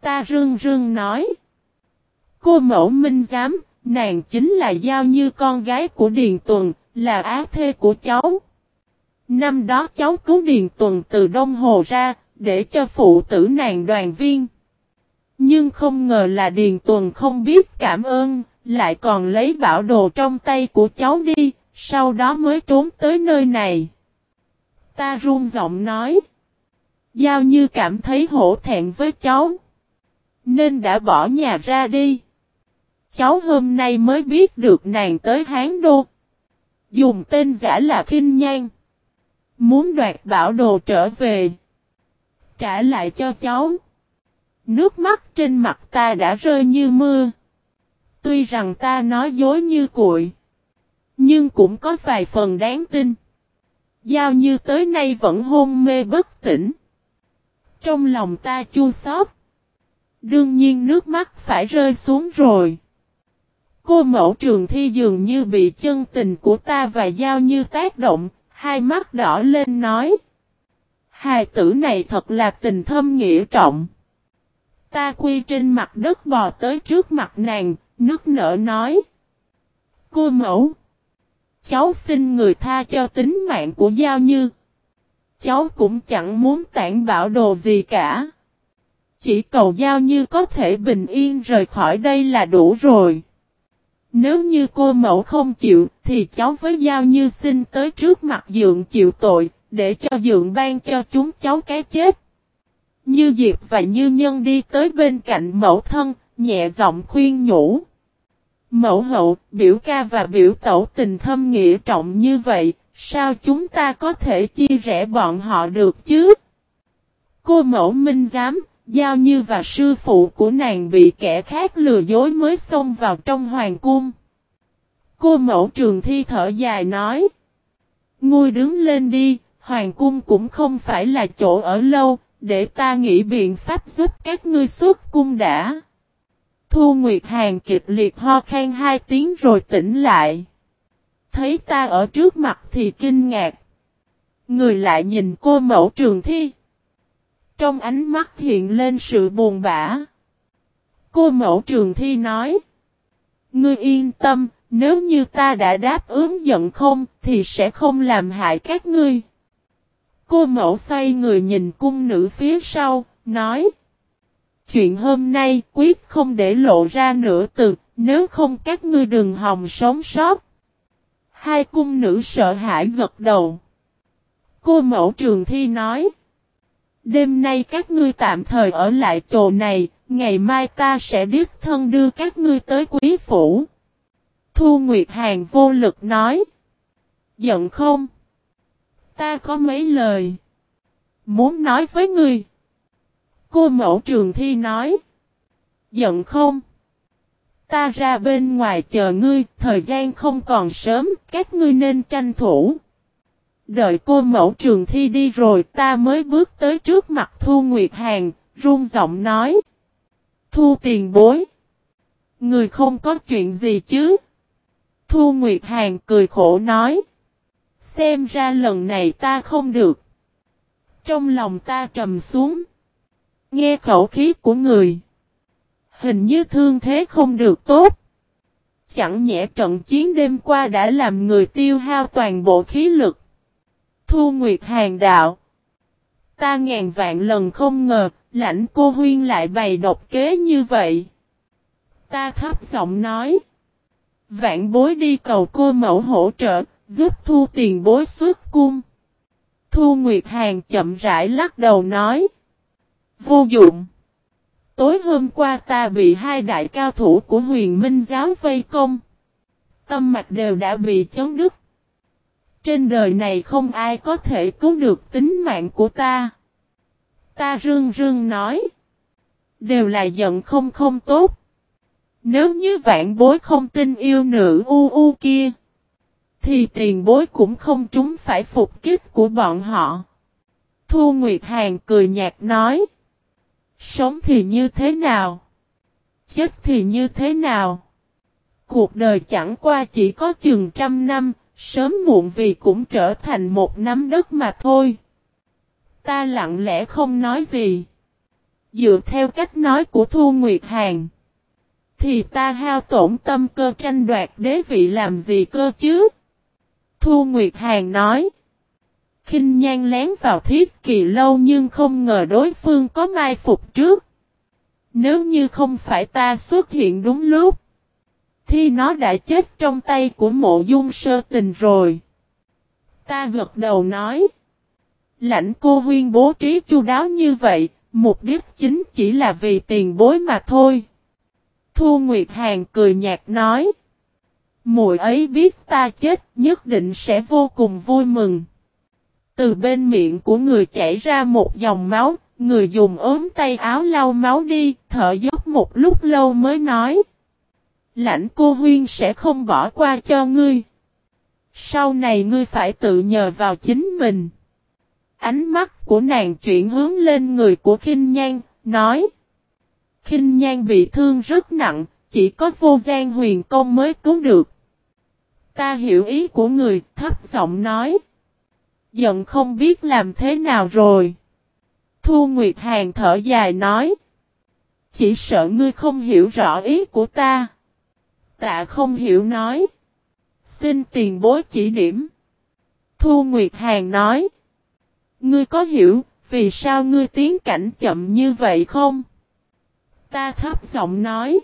Ta rưng rưng nói. Cô mẫu minh giám, nàng chính là giao như con gái của Điền Tuần, là á thê của cháu. Năm đó cháu cứu Điền Tuần từ Đông Hồ ra, để cho phụ tử nàng đoàn viên. Nhưng không ngờ là Điền Tuần không biết cảm ơn, lại còn lấy bảo đồ trong tay của cháu đi, sau đó mới trốn tới nơi này. Ta run giọng nói. Giao như cảm thấy hổ thẹn với cháu. Nên đã bỏ nhà ra đi. Cháu hôm nay mới biết được nàng tới Hán Đô. Dùng tên giả là Kinh Nhan. Muốn đoạt bảo đồ trở về. Trả lại cho cháu. Nước mắt trên mặt ta đã rơi như mưa. Tuy rằng ta nói dối như cuội. Nhưng cũng có vài phần đáng tin. Giao như tới nay vẫn hôn mê bất tỉnh. Trong lòng ta chua xót. Đương nhiên nước mắt phải rơi xuống rồi. Cô mẫu trường thi dường như bị chân tình của ta và giao như tác động, hai mắt đỏ lên nói. Hài tử này thật là tình thâm nghĩa trọng. Ta quy trên mặt đất bò tới trước mặt nàng, nước nở nói. Cô mẫu. Cháu xin người tha cho tính mạng của Giao Như. Cháu cũng chẳng muốn tản bảo đồ gì cả. Chỉ cầu Giao Như có thể bình yên rời khỏi đây là đủ rồi. Nếu như cô mẫu không chịu, thì cháu với Giao Như xin tới trước mặt dượng chịu tội, để cho dượng ban cho chúng cháu cái chết. Như Diệp và Như Nhân đi tới bên cạnh mẫu thân, nhẹ giọng khuyên nhủ. Mẫu hậu, biểu ca và biểu tẩu tình thâm nghĩa trọng như vậy, sao chúng ta có thể chia rẽ bọn họ được chứ? Cô mẫu minh giám, Giao Như và sư phụ của nàng bị kẻ khác lừa dối mới xông vào trong hoàng cung. Cô mẫu trường thi thở dài nói. Ngươi đứng lên đi, hoàng cung cũng không phải là chỗ ở lâu, để ta nghĩ biện pháp giúp các ngươi xuất cung đã. Thu Nguyệt Hàn kịch liệt ho khan hai tiếng rồi tỉnh lại. Thấy ta ở trước mặt thì kinh ngạc. Người lại nhìn cô mẫu trường thi. Trong ánh mắt hiện lên sự buồn bã. Cô mẫu trường thi nói. Ngươi yên tâm, nếu như ta đã đáp ứng giận không, thì sẽ không làm hại các ngươi. Cô mẫu xoay người nhìn cung nữ phía sau, nói. Chuyện hôm nay quyết không để lộ ra nửa từ, nếu không các ngươi đừng hòng sống sót. Hai cung nữ sợ hãi gật đầu. Cô mẫu trường thi nói. Đêm nay các ngươi tạm thời ở lại chỗ này, ngày mai ta sẽ đích thân đưa các ngươi tới quý phủ. Thu Nguyệt Hàn vô lực nói. Giận không? Ta có mấy lời. Muốn nói với ngươi. Cô mẫu trường thi nói. Giận không? Ta ra bên ngoài chờ ngươi, thời gian không còn sớm, các ngươi nên tranh thủ. Đợi cô mẫu trường thi đi rồi ta mới bước tới trước mặt Thu Nguyệt Hàn, run giọng nói. Thu tiền bối. Người không có chuyện gì chứ? Thu Nguyệt Hàn cười khổ nói. Xem ra lần này ta không được. Trong lòng ta trầm xuống. Nghe khẩu khí của người. Hình như thương thế không được tốt. Chẳng nhẽ trận chiến đêm qua đã làm người tiêu hao toàn bộ khí lực. Thu Nguyệt Hàn đạo. Ta ngàn vạn lần không ngờ, lãnh cô huyên lại bày độc kế như vậy. Ta thấp giọng nói. Vạn bối đi cầu cô mẫu hỗ trợ, giúp thu tiền bối xuất cung. Thu Nguyệt Hàn chậm rãi lắc đầu nói. Vô dụng. Tối hôm qua ta bị hai đại cao thủ của huyền minh giáo vây công. Tâm mạch đều đã bị chấn đứt. Trên đời này không ai có thể cứu được tính mạng của ta. Ta rương rương nói. Đều là giận không không tốt. Nếu như vạn bối không tin yêu nữ u u kia. Thì tiền bối cũng không trúng phải phục kích của bọn họ. Thu Nguyệt Hàn cười nhạt nói. Sống thì như thế nào? Chết thì như thế nào? Cuộc đời chẳng qua chỉ có chừng trăm năm, sớm muộn vì cũng trở thành một nắm đất mà thôi. Ta lặng lẽ không nói gì. Dựa theo cách nói của Thu Nguyệt Hàn. Thì ta hao tổn tâm cơ tranh đoạt đế vị làm gì cơ chứ? Thu Nguyệt Hàn nói. kinh nhan lén vào thiết kỳ lâu nhưng không ngờ đối phương có mai phục trước. Nếu như không phải ta xuất hiện đúng lúc thi nó đã chết trong tay của mộ dung sơ tình rồi. Ta gật đầu nói. Lãnh cô huyên bố trí chu đáo như vậy, mục đích chính chỉ là vì tiền bối mà thôi. Thu Nguyệt Hàn cười nhạt nói. Mùi ấy biết ta chết nhất định sẽ vô cùng vui mừng. Từ bên miệng của người chảy ra một dòng máu, người dùng ốm tay áo lau máu đi, thở dốc một lúc lâu mới nói. Lãnh cô huyên sẽ không bỏ qua cho ngươi. Sau này ngươi phải tự nhờ vào chính mình. Ánh mắt của nàng chuyển hướng lên người của khinh nhan, nói. Khinh nhan bị thương rất nặng, chỉ có vô gian huyền công mới cứu được. Ta hiểu ý của người, thấp giọng nói. Giận không biết làm thế nào rồi. Thu Nguyệt Hàn thở dài nói. Chỉ sợ ngươi không hiểu rõ ý của ta. Tạ không hiểu nói. Xin tiền bối chỉ điểm. Thu Nguyệt Hàn nói. Ngươi có hiểu, vì sao ngươi tiến cảnh chậm như vậy không? Ta thấp giọng nói.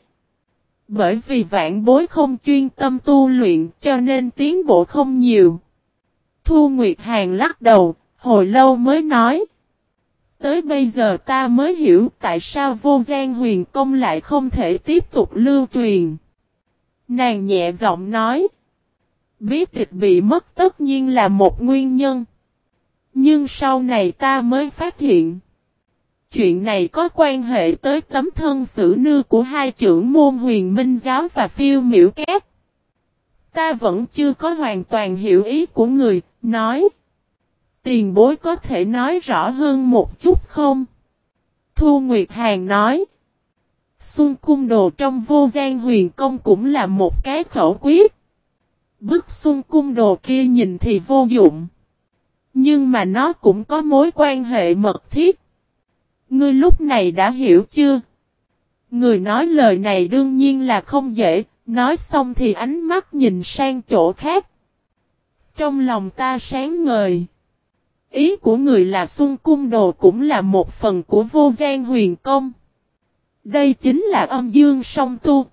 Bởi vì vạn bối không chuyên tâm tu luyện cho nên tiến bộ không nhiều. Thu Nguyệt Hàn lắc đầu, hồi lâu mới nói. Tới bây giờ ta mới hiểu tại sao vô gian huyền công lại không thể tiếp tục lưu truyền. Nàng nhẹ giọng nói. Bí tịch bị mất tất nhiên là một nguyên nhân. Nhưng sau này ta mới phát hiện. Chuyện này có quan hệ tới tấm thân xử nư của hai trưởng môn huyền minh giáo và phiêu miễu Kép. Ta vẫn chưa có hoàn toàn hiểu ý của người, nói. Tiền bối có thể nói rõ hơn một chút không? Thu Nguyệt Hàn nói. Xuân cung đồ trong vô gian huyền công cũng là một cái khẩu quyết. Bức xuân cung đồ kia nhìn thì vô dụng. Nhưng mà nó cũng có mối quan hệ mật thiết. Ngươi lúc này đã hiểu chưa? Người nói lời này đương nhiên là không dễ, nói xong thì ánh mắt nhìn sang chỗ khác. Trong lòng ta sáng ngời. Ý của người là Xuân Cung Đồ cũng là một phần của vô gian huyền công. Đây chính là âm dương song tu.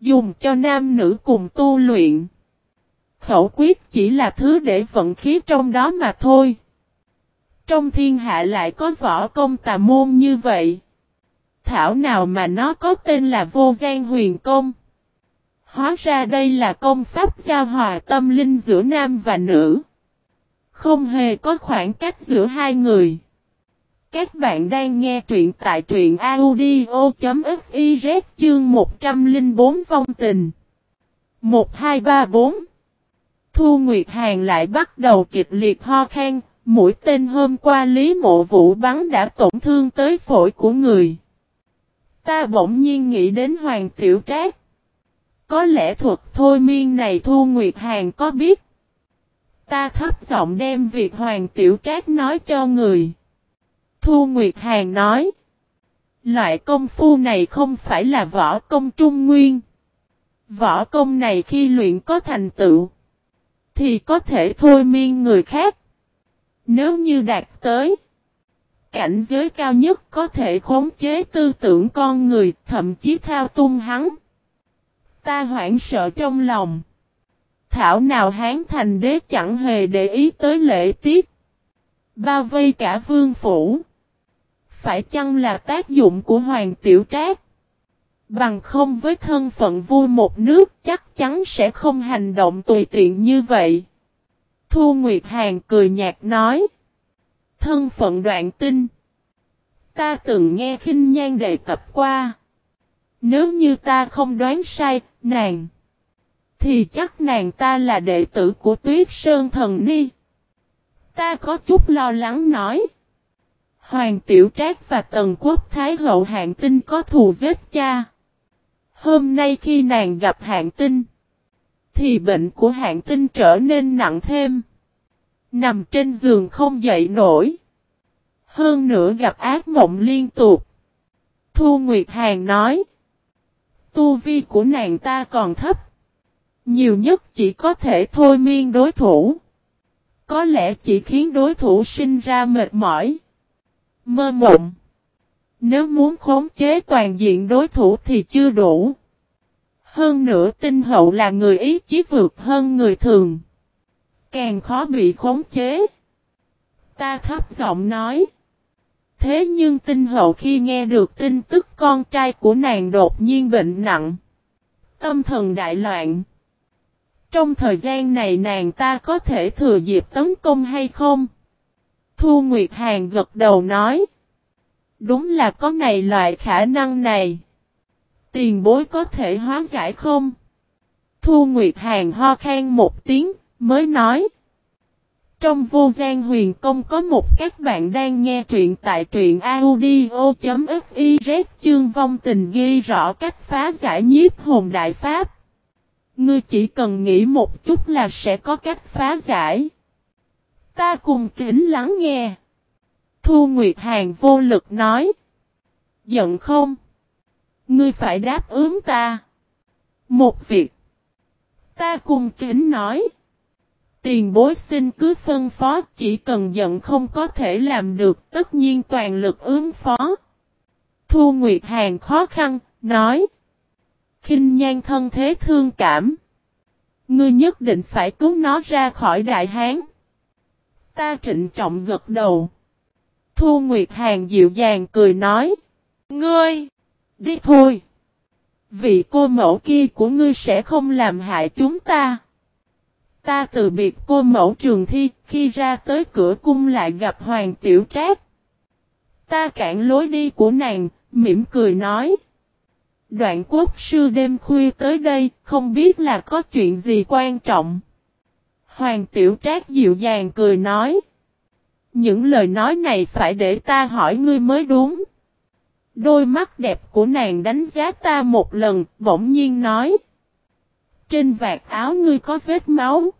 Dùng cho nam nữ cùng tu luyện. Khẩu quyết chỉ là thứ để vận khí trong đó mà thôi. Trong thiên hạ lại có võ công tà môn như vậy. Thảo nào mà nó có tên là vô gian huyền công. Hóa ra đây là công pháp giao hòa tâm linh giữa nam và nữ. Không hề có khoảng cách giữa hai người. Các bạn đang nghe truyện tại truyện audio.fiz chương 104 vong tình. 1234 Thu Nguyệt Hàn lại bắt đầu kịch liệt ho khan, mũi tên hôm qua Lý Mộ Vũ bắn đã tổn thương tới phổi của người. Ta bỗng nhiên nghĩ đến Hoàng Tiểu Trác. Có lẽ thuật thôi miên này Thu Nguyệt Hàn có biết. Ta thấp giọng đem việc Hoàng Tiểu Trác nói cho người. Thu Nguyệt Hàn nói. Loại công phu này không phải là võ công trung nguyên. Võ công này khi luyện có thành tựu. Thì có thể thôi miên người khác. Nếu như đạt tới. Cảnh giới cao nhất có thể khống chế tư tưởng con người, thậm chí thao tung hắn. Ta hoảng sợ trong lòng. Thảo nào hán thành đế chẳng hề để ý tới lễ tiết. Bao vây cả vương phủ. Phải chăng là tác dụng của Hoàng Tiểu Trác? Bằng không với thân phận vui một nước chắc chắn sẽ không hành động tùy tiện như vậy. Thu Nguyệt Hàn cười nhạt nói. Thân phận đoạn tinh. Ta từng nghe khinh nhan đề cập qua. Nếu như ta không đoán sai, nàng. Thì chắc nàng ta là đệ tử của tuyết sơn thần ni. Ta có chút lo lắng nói. Hoàng Tiểu Trác và Tần Quốc Thái Hậu Hạng Tinh có thù giết cha. Hôm nay khi nàng gặp Hạng Tinh, thì bệnh của Hạng Tinh trở nên nặng thêm. Nằm trên giường không dậy nổi. Hơn nữa gặp ác mộng liên tục. Thu Nguyệt Hàn nói. Tu vi của nàng ta còn thấp. Nhiều nhất chỉ có thể thôi miên đối thủ. Có lẽ chỉ khiến đối thủ sinh ra mệt mỏi. Mơ mộng. Nếu muốn khống chế toàn diện đối thủ thì chưa đủ. Hơn nữa tinh hậu là người ý chí vượt hơn người thường. Càng khó bị khống chế. Ta thấp giọng nói. Thế nhưng tinh hậu khi nghe được tin tức con trai của nàng đột nhiên bệnh nặng. Tâm thần đại loạn. Trong thời gian này nàng ta có thể thừa dịp tấn công hay không? Thu Nguyệt Hàn gật đầu nói. Đúng là có này loại khả năng này. Tiền bối có thể hóa giải không? Thu Nguyệt Hàn ho khan một tiếng, mới nói. Trong vô gian huyền công có một các bạn đang nghe truyện tại truyện audio.fiz chương vong tình ghi rõ cách phá giải nhiếp hồn đại pháp. Ngươi chỉ cần nghĩ một chút là sẽ có cách phá giải. Ta cùng kính lắng nghe. Thu Nguyệt Hàn vô lực nói. Giận không? Ngươi phải đáp ứng ta. Một việc. Ta cùng kính nói. Tiền bối xin cứ phân phó chỉ cần giận không có thể làm được tất nhiên toàn lực ứng phó. Thu Nguyệt Hàn khó khăn, nói. kinh nhan thân thế thương cảm. Ngươi nhất định phải cứu nó ra khỏi đại hán. Ta trịnh trọng gật đầu. Thu Nguyệt Hàn dịu dàng cười nói. Ngươi! Đi thôi! Vị cô mẫu kia của ngươi sẽ không làm hại chúng ta. Ta từ biệt cô mẫu trường thi, khi ra tới cửa cung lại gặp Hoàng Tiểu Trác. Ta cản lối đi của nàng, mỉm cười nói. Đoạn quốc sư đêm khuya tới đây, không biết là có chuyện gì quan trọng. Hoàng tiểu trác dịu dàng cười nói. Những lời nói này phải để ta hỏi ngươi mới đúng. Đôi mắt đẹp của nàng đánh giá ta một lần, bỗng nhiên nói. Trên vạt áo ngươi có vết máu.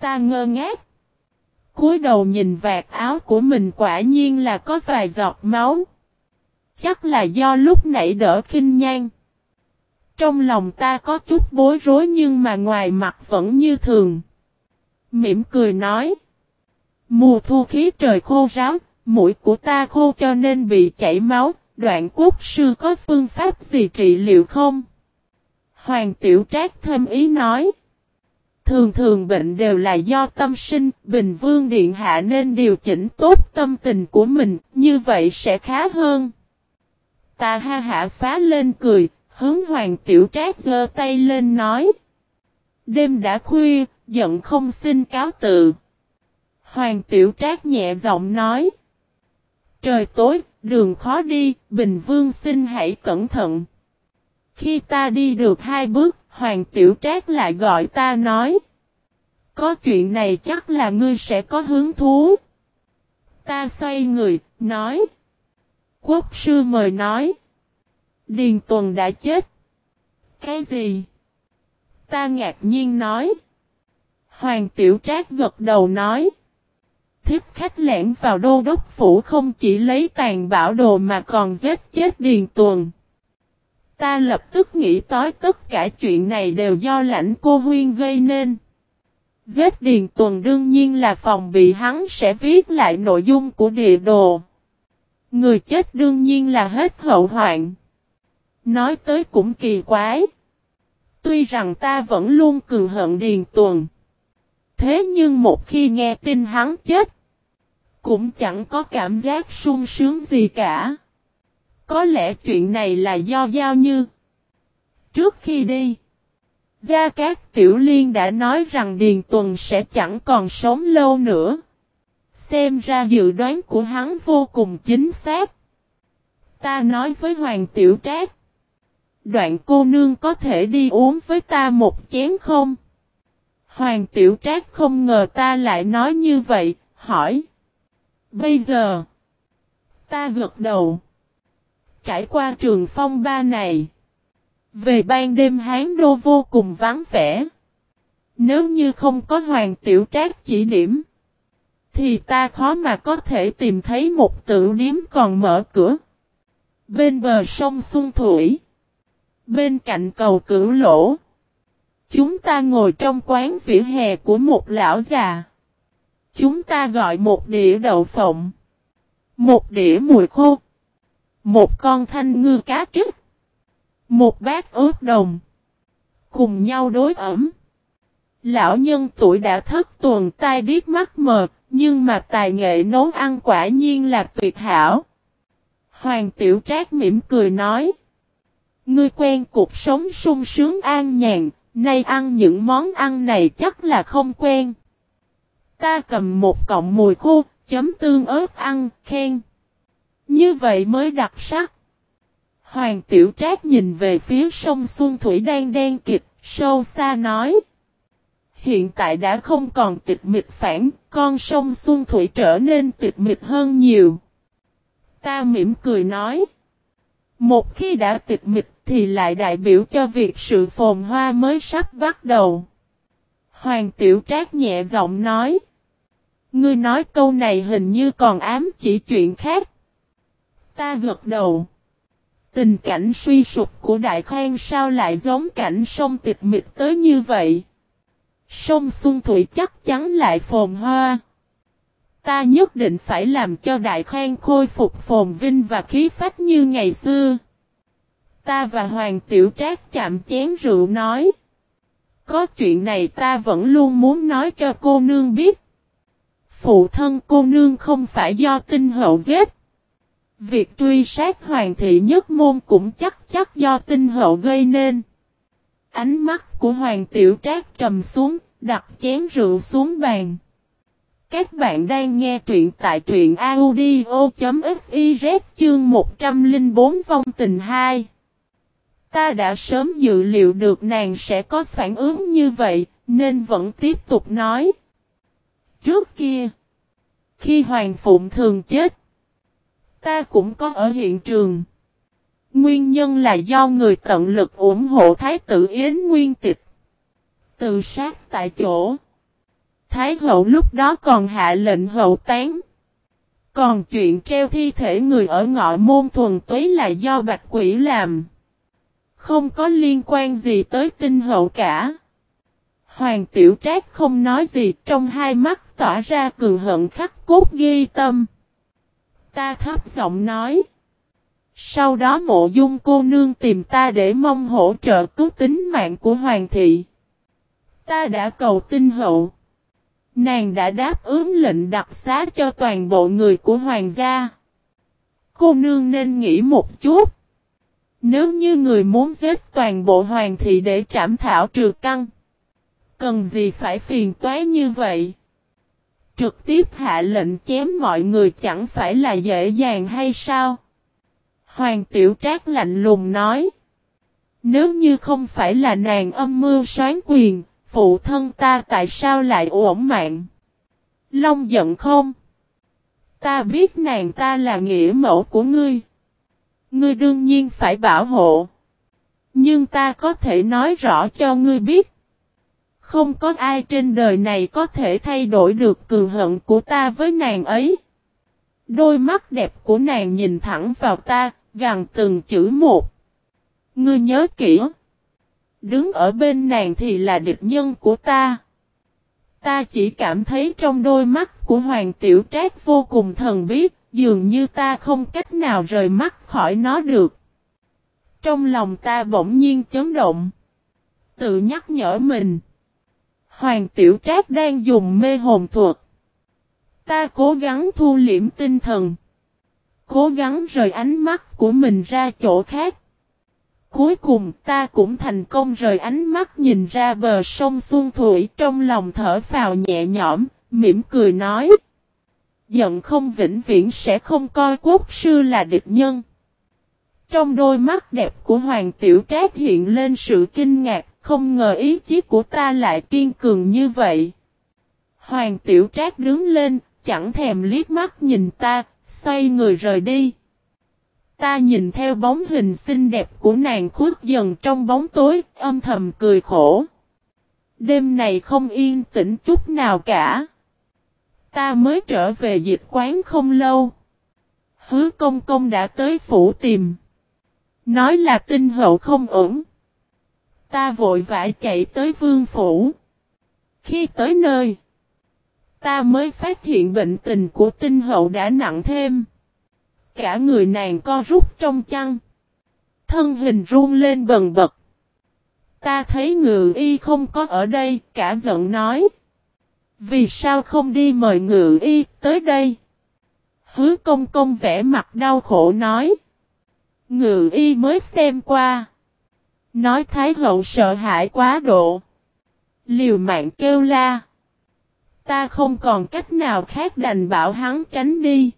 Ta ngơ ngác. cúi đầu nhìn vạt áo của mình quả nhiên là có vài giọt máu. Chắc là do lúc nãy đỡ kinh nhan. Trong lòng ta có chút bối rối nhưng mà ngoài mặt vẫn như thường. Mỉm cười nói. Mùa thu khí trời khô ráo, mũi của ta khô cho nên bị chảy máu, đoạn quốc sư có phương pháp gì trị liệu không? Hoàng tiểu trác thêm ý nói. Thường thường bệnh đều là do tâm sinh, Bình Vương Điện Hạ nên điều chỉnh tốt tâm tình của mình, như vậy sẽ khá hơn. Ta ha hạ phá lên cười, hướng Hoàng Tiểu Trác giơ tay lên nói. Đêm đã khuya, giận không xin cáo tự. Hoàng Tiểu Trác nhẹ giọng nói. Trời tối, đường khó đi, Bình Vương xin hãy cẩn thận. Khi ta đi được hai bước, Hoàng Tiểu Trác lại gọi ta nói. Có chuyện này chắc là ngươi sẽ có hứng thú. Ta xoay người, nói. Quốc sư mời nói. Điền Tuần đã chết. Cái gì? Ta ngạc nhiên nói. Hoàng Tiểu Trác gật đầu nói. Thiếp khách lẻn vào đô đốc phủ không chỉ lấy tàn bảo đồ mà còn giết chết Điền Tuần. Ta lập tức nghĩ tới tất cả chuyện này đều do lãnh cô Huyên gây nên. Giết Điền Tuần đương nhiên là phòng bị hắn sẽ viết lại nội dung của địa đồ. Người chết đương nhiên là hết hậu hoạn. Nói tới cũng kỳ quái. Tuy rằng ta vẫn luôn cường hận Điền Tuần. Thế nhưng một khi nghe tin hắn chết, cũng chẳng có cảm giác sung sướng gì cả. Có lẽ chuyện này là do Giao Như. Trước khi đi, Gia Cát Tiểu Liên đã nói rằng Điền Tuần sẽ chẳng còn sống lâu nữa. Xem ra dự đoán của hắn vô cùng chính xác. Ta nói với Hoàng Tiểu Trác. Đoạn cô nương có thể đi uống với ta một chén không? Hoàng Tiểu Trác không ngờ ta lại nói như vậy, hỏi. Bây giờ, ta gật đầu. Trải qua trường phong ba này, về ban đêm Hán Đô vô cùng vắng vẻ. Nếu như không có Hoàng Tiểu Trác chỉ điểm, thì ta khó mà có thể tìm thấy một tự điếm còn mở cửa. Bên bờ sông Xuân Thủy, bên cạnh cầu cửu lỗ, chúng ta ngồi trong quán vỉa hè của một lão già. Chúng ta gọi một đĩa đậu phộng, một đĩa mùi khô, một con thanh ngư cá trích, một bát ướp đồng, cùng nhau đối ẩm. Lão nhân tuổi đã thất tuần tai điếc mắt mờ, nhưng mà tài nghệ nấu ăn quả nhiên là tuyệt hảo. Hoàng Tiểu Trác mỉm cười nói. Ngươi quen cuộc sống sung sướng an nhàn, nay ăn những món ăn này chắc là không quen. Ta cầm một cọng mùi khô, chấm tương ớt ăn, khen. Như vậy mới đặc sắc. Hoàng Tiểu Trác nhìn về phía sông Xuân Thủy đang đen kịch, sâu xa nói. Hiện tại đã không còn tịch mịch phản, con sông Xuân Thủy trở nên tịch mịch hơn nhiều. Ta mỉm cười nói. Một khi đã tịch mịch thì lại đại biểu cho việc sự phồn hoa mới sắp bắt đầu. Hoàng Tiểu Trác nhẹ giọng nói. Ngươi nói câu này hình như còn ám chỉ chuyện khác. Ta gật đầu. Tình cảnh suy sụp của Đại Khoan sao lại giống cảnh sông tịch mịch tới như vậy? Sông Xuân Thủy chắc chắn lại phồn hoa. Ta nhất định phải làm cho Đại Khoan khôi phục phồn vinh và khí phách như ngày xưa. Ta và Hoàng Tiểu Trác chạm chén rượu nói. Có chuyện này ta vẫn luôn muốn nói cho cô nương biết. Phụ thân cô nương không phải do tinh hậu giết. Việc truy sát hoàng thị nhất môn cũng chắc chắc do tinh hậu gây nên. Ánh mắt của hoàng tiểu trác trầm xuống, đặt chén rượu xuống bàn. Các bạn đang nghe truyện tại truyện audio.fiz chương 104 vong tình 2. Ta đã sớm dự liệu được nàng sẽ có phản ứng như vậy, nên vẫn tiếp tục nói. Trước kia, khi Hoàng Phụng thường chết, ta cũng có ở hiện trường. Nguyên nhân là do người tận lực ủng hộ Thái tử Yến Nguyên Tịch. Tự sát tại chỗ. Thái hậu lúc đó còn hạ lệnh hậu tán. Còn chuyện treo thi thể người ở ngọ môn thuần túy là do bạch quỷ làm. Không có liên quan gì tới tinh hậu cả. Hoàng tiểu trác không nói gì, trong hai mắt tỏa ra cường hận khắc cốt ghi tâm. Ta thấp giọng nói. Sau đó mộ dung cô nương tìm ta để mong hỗ trợ cứu tính mạng của hoàng thị. Ta đã cầu tinh hậu. Nàng đã đáp ứng lệnh đặc xá cho toàn bộ người của hoàng gia. Cô nương nên nghĩ một chút. Nếu như người muốn giết toàn bộ hoàng thị để trảm thảo trừ căng. Cần gì phải phiền toái như vậy? Trực tiếp hạ lệnh chém mọi người chẳng phải là dễ dàng hay sao? Hoàng tiểu trác lạnh lùng nói. Nếu như không phải là nàng âm mưu soán quyền, phụ thân ta tại sao lại ổn mạng? Long giận không? Ta biết nàng ta là nghĩa mẫu của ngươi. Ngươi đương nhiên phải bảo hộ. Nhưng ta có thể nói rõ cho ngươi biết. Không có ai trên đời này có thể thay đổi được cường hận của ta với nàng ấy. Đôi mắt đẹp của nàng nhìn thẳng vào ta, gằn từng chữ một. Ngươi nhớ kỹ. Đứng ở bên nàng thì là địch nhân của ta. Ta chỉ cảm thấy trong đôi mắt của Hoàng Tiểu Trác vô cùng thần bí, dường như ta không cách nào rời mắt khỏi nó được. Trong lòng ta bỗng nhiên chấn động. Tự nhắc nhở mình. Hoàng Tiểu Trác đang dùng mê hồn thuật. Ta cố gắng thu liễm tinh thần. Cố gắng rời ánh mắt của mình ra chỗ khác. Cuối cùng ta cũng thành công rời ánh mắt nhìn ra bờ sông Xuân Thủy trong lòng thở phào nhẹ nhõm, mỉm cười nói. Giận không vĩnh viễn sẽ không coi quốc sư là địch nhân. Trong đôi mắt đẹp của Hoàng Tiểu Trác hiện lên sự kinh ngạc, không ngờ ý chí của ta lại kiên cường như vậy. Hoàng Tiểu Trác đứng lên, chẳng thèm liếc mắt nhìn ta, xoay người rời đi. Ta nhìn theo bóng hình xinh đẹp của nàng khuất dần trong bóng tối, âm thầm cười khổ. Đêm này không yên tĩnh chút nào cả. Ta mới trở về dịch quán không lâu. Hứa công công đã tới phủ tìm. Nói là tinh hậu không ổn. Ta vội vã chạy tới vương phủ. Khi tới nơi, ta mới phát hiện bệnh tình của tinh hậu đã nặng thêm. Cả người nàng co rút trong chăn. Thân hình run lên bần bật. Ta thấy ngự y không có ở đây, cả giận nói. Vì sao không đi mời ngự y tới đây? Hứa công công vẽ mặt đau khổ nói. Ngự y mới xem qua. Nói Thái hậu sợ hãi quá độ. Liều mạng kêu la. Ta không còn cách nào khác đành bảo hắn tránh đi.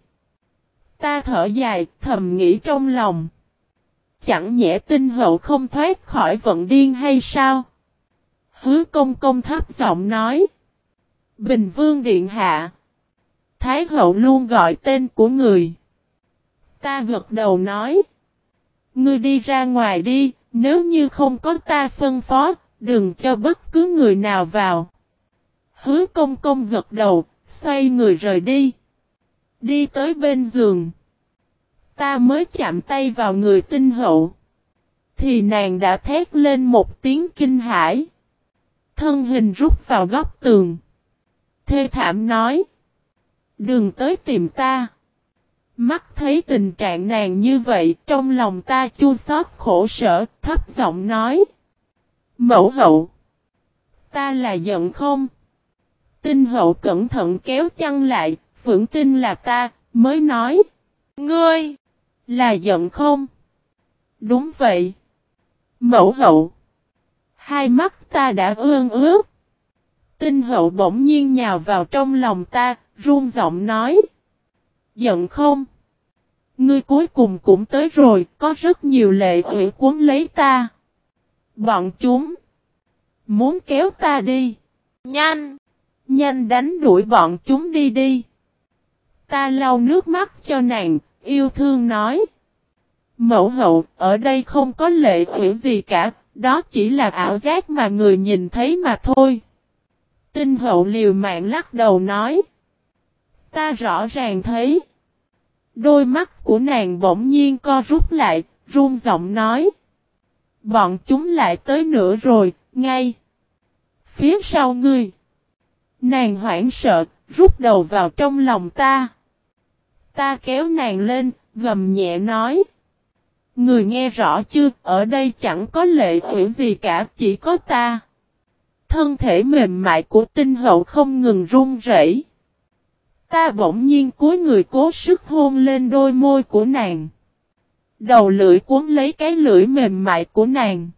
Ta thở dài, thầm nghĩ trong lòng. Chẳng nhẽ tinh hậu không thoát khỏi vận điên hay sao? Hứa công công thấp giọng nói. Bình vương điện hạ. Thái hậu luôn gọi tên của người. Ta gật đầu nói. Ngươi đi ra ngoài đi, nếu như không có ta phân phó, đừng cho bất cứ người nào vào. Hứa công công gật đầu, xoay người rời đi. Đi tới bên giường. Ta mới chạm tay vào người tinh hậu. Thì nàng đã thét lên một tiếng kinh hãi. Thân hình rút vào góc tường. Thê thảm nói. Đừng tới tìm ta. Mắt thấy tình trạng nàng như vậy, trong lòng ta chua xót khổ sở, thấp giọng nói. Mẫu hậu. Ta là giận không? Tinh hậu cẩn thận kéo chăn lại, vững tin là ta, mới nói. Ngươi, là giận không? Đúng vậy. Mẫu hậu. Hai mắt ta đã ương ướt. Tinh hậu bỗng nhiên nhào vào trong lòng ta, run giọng nói. Giận không? Ngươi cuối cùng cũng tới rồi, có rất nhiều lệ ủy cuốn lấy ta. Bọn chúng muốn kéo ta đi. Nhanh! Nhanh đánh đuổi bọn chúng đi đi. Ta lau nước mắt cho nàng, yêu thương nói. Mẫu hậu, ở đây không có lệ ủy gì cả, đó chỉ là ảo giác mà người nhìn thấy mà thôi. Tinh hậu liều mạng lắc đầu nói. Ta rõ ràng thấy. Đôi mắt của nàng bỗng nhiên co rút lại, run giọng nói. Bọn chúng lại tới nữa rồi, ngay. Phía sau ngươi. Nàng hoảng sợ, rút đầu vào trong lòng ta. Ta kéo nàng lên, gầm nhẹ nói. Người nghe rõ chưa, ở đây chẳng có lệ hiểu gì cả, chỉ có ta. Thân thể mềm mại của tinh hậu không ngừng run rẩy. Ta bỗng nhiên cúi người cố sức hôn lên đôi môi của nàng. Đầu lưỡi cuốn lấy cái lưỡi mềm mại của nàng.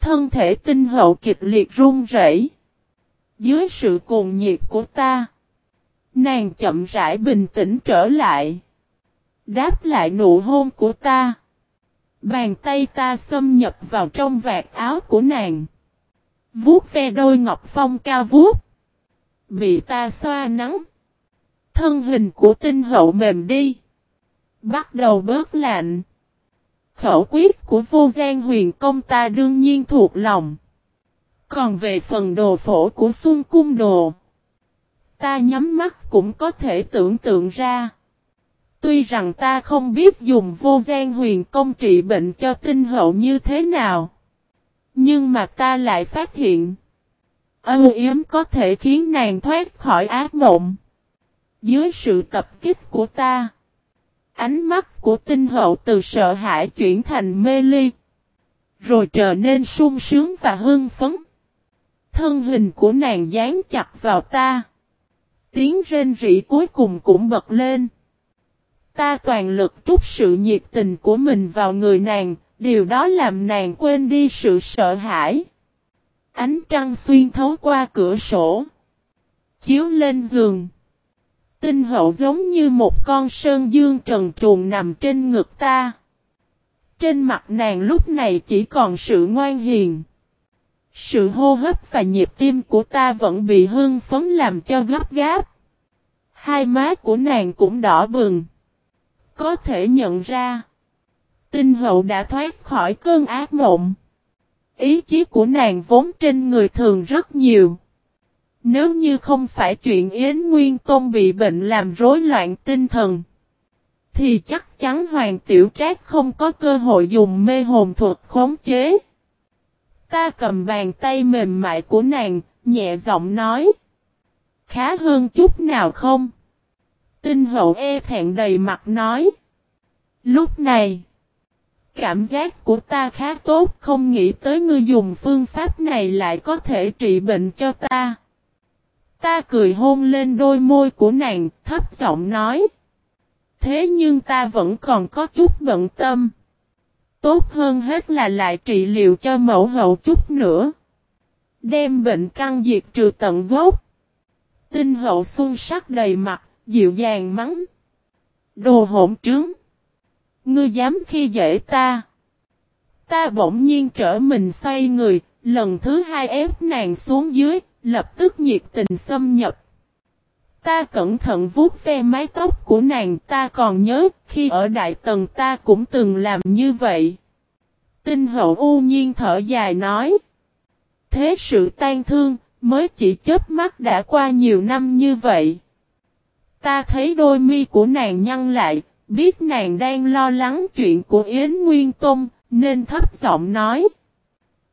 Thân thể tinh hậu kịch liệt run rẩy. Dưới sự cuồng nhiệt của ta. Nàng chậm rãi bình tĩnh trở lại. Đáp lại nụ hôn của ta. Bàn tay ta xâm nhập vào trong vạt áo của nàng. Vuốt ve đôi ngọc phong cao vuốt. Bị ta xoa nắng. Thân hình của tinh hậu mềm đi. Bắt đầu bớt lạnh. Khẩu quyết của vô gian huyền công ta đương nhiên thuộc lòng. Còn về phần đồ phổ của xuân cung đồ. Ta nhắm mắt cũng có thể tưởng tượng ra. Tuy rằng ta không biết dùng vô gian huyền công trị bệnh cho tinh hậu như thế nào. Nhưng mà ta lại phát hiện. Âu yếm có thể khiến nàng thoát khỏi ác mộng. Dưới sự tập kích của ta. Ánh mắt của tinh hậu từ sợ hãi chuyển thành mê ly. Rồi trở nên sung sướng và hưng phấn. Thân hình của nàng dán chặt vào ta. Tiếng rên rỉ cuối cùng cũng bật lên. Ta toàn lực trút sự nhiệt tình của mình vào người nàng, điều đó làm nàng quên đi sự sợ hãi. Ánh trăng xuyên thấu qua cửa sổ. Chiếu lên giường. Tinh hậu giống như một con sơn dương trần truồng nằm trên ngực ta. Trên mặt nàng lúc này chỉ còn sự ngoan hiền. Sự hô hấp và nhịp tim của ta vẫn bị hưng phấn làm cho gấp gáp. Hai má của nàng cũng đỏ bừng. Có thể nhận ra. Tinh hậu đã thoát khỏi cơn ác mộng. Ý chí của nàng vốn trên người thường rất nhiều. Nếu như không phải chuyện Yến Nguyên Tôn bị bệnh làm rối loạn tinh thần. Thì chắc chắn Hoàng Tiểu Trác không có cơ hội dùng mê hồn thuật khống chế. Ta cầm bàn tay mềm mại của nàng, nhẹ giọng nói. Khá hơn chút nào không? Tinh hậu e thẹn đầy mặt nói. Lúc này, cảm giác của ta khá tốt, không nghĩ tới ngươi dùng phương pháp này lại có thể trị bệnh cho ta. Ta cười hôn lên đôi môi của nàng, thấp giọng nói. Thế nhưng ta vẫn còn có chút bận tâm. Tốt hơn hết là lại trị liệu cho mẫu hậu chút nữa. Đem bệnh căng diệt trừ tận gốc. Tinh hậu xuân sắc đầy mặt, dịu dàng mắng. Đồ hỗn trướng. Ngươi dám khi dễ ta. Ta bỗng nhiên trở mình xoay người, lần thứ hai ép nàng xuống dưới, lập tức nhiệt tình xâm nhập. Ta cẩn thận vuốt ve mái tóc của nàng ta còn nhớ khi ở Đại Tần ta cũng từng làm như vậy. Tinh hậu u nhiên thở dài nói. Thế sự tan thương mới chỉ chớp mắt đã qua nhiều năm như vậy. Ta thấy đôi mi của nàng nhăn lại, biết nàng đang lo lắng chuyện của Yến Nguyên Tôn, nên thấp giọng nói.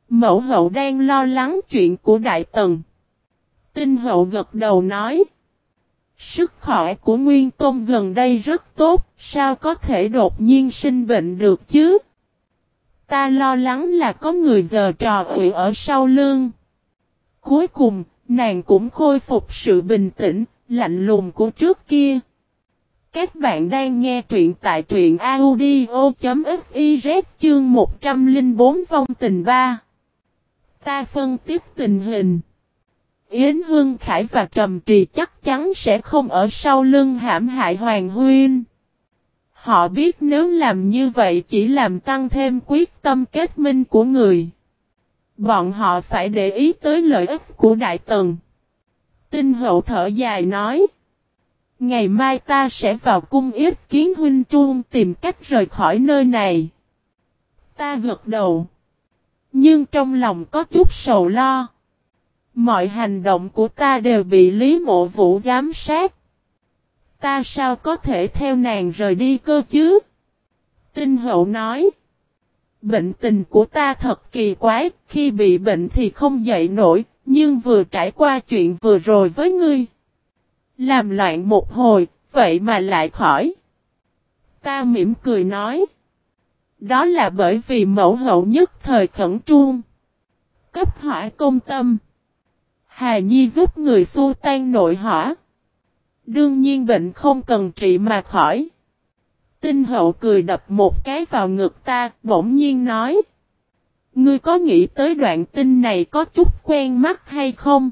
Mẫu hậu đang lo lắng chuyện của Đại Tần. Tinh hậu gật đầu nói. Sức khỏe của Nguyên Tôn gần đây rất tốt, sao có thể đột nhiên sinh bệnh được chứ? Ta lo lắng là có người giờ trò ủy ở sau lưng. Cuối cùng, nàng cũng khôi phục sự bình tĩnh, lạnh lùng của trước kia. Các bạn đang nghe truyện tại truyện audio.fiz chương 104 vong tình 3. Ta phân tích tình hình. Yến Hương Khải và Trầm Trì chắc chắn sẽ không ở sau lưng hãm hại Hoàng Huyên. Họ biết nếu làm như vậy chỉ làm tăng thêm quyết tâm kết minh của người. Bọn họ phải để ý tới lợi ích của Đại Tần. Tinh hậu thở dài nói. Ngày mai ta sẽ vào cung yết kiến huynh trung tìm cách rời khỏi nơi này. Ta gật đầu. Nhưng trong lòng có chút sầu lo. Mọi hành động của ta đều bị Lý Mộ Vũ giám sát. Ta sao có thể theo nàng rời đi cơ chứ? Tinh hậu nói. Bệnh tình của ta thật kỳ quái, khi bị bệnh thì không dậy nổi, nhưng vừa trải qua chuyện vừa rồi với ngươi. Làm loạn một hồi, vậy mà lại khỏi. Ta mỉm cười nói. Đó là bởi vì mẫu hậu nhất thời khẩn trương. Cấp hỏa công tâm. Hà Nhi giúp người xua tan nội hỏa. Đương nhiên bệnh không cần trị mà khỏi. Tinh hậu cười đập một cái vào ngực ta, bỗng nhiên nói. Ngươi có nghĩ tới đoạn tin này có chút quen mắt hay không?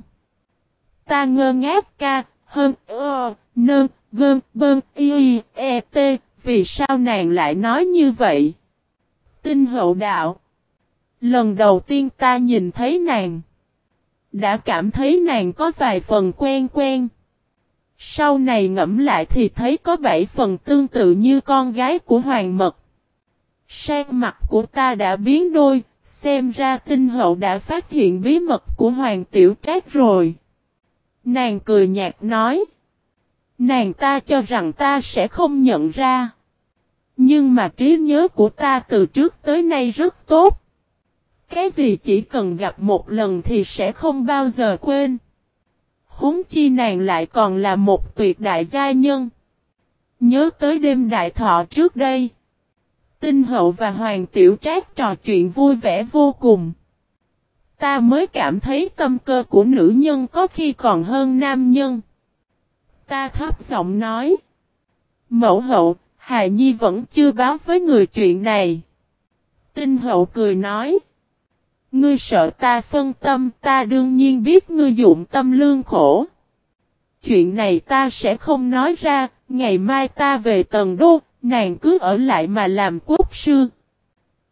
Ta ngơ ngác ca, hơn, ơ, nơ, gơm, bơm, y, e, t, vì sao nàng lại nói như vậy? Tinh hậu đạo. Lần đầu tiên ta nhìn thấy nàng. Đã cảm thấy nàng có vài phần quen quen. Sau này ngẫm lại thì thấy có bảy phần tương tự như con gái của Hoàng Mật. Sang mặt của ta đã biến đôi, xem ra tinh hậu đã phát hiện bí mật của Hoàng Tiểu Trác rồi. Nàng cười nhạt nói. Nàng ta cho rằng ta sẽ không nhận ra. Nhưng mà trí nhớ của ta từ trước tới nay rất tốt. Cái gì chỉ cần gặp một lần thì sẽ không bao giờ quên. Húng chi nàng lại còn là một tuyệt đại gia nhân. Nhớ tới đêm đại thọ trước đây. Tinh hậu và hoàng tiểu trác trò chuyện vui vẻ vô cùng. Ta mới cảm thấy tâm cơ của nữ nhân có khi còn hơn nam nhân. Ta thấp giọng nói. Mẫu hậu, Hà Nhi vẫn chưa báo với người chuyện này. Tinh hậu cười nói. Ngươi sợ ta phân tâm, ta đương nhiên biết ngươi dụng tâm lương khổ. Chuyện này ta sẽ không nói ra, ngày mai ta về tầng đô, nàng cứ ở lại mà làm quốc sư.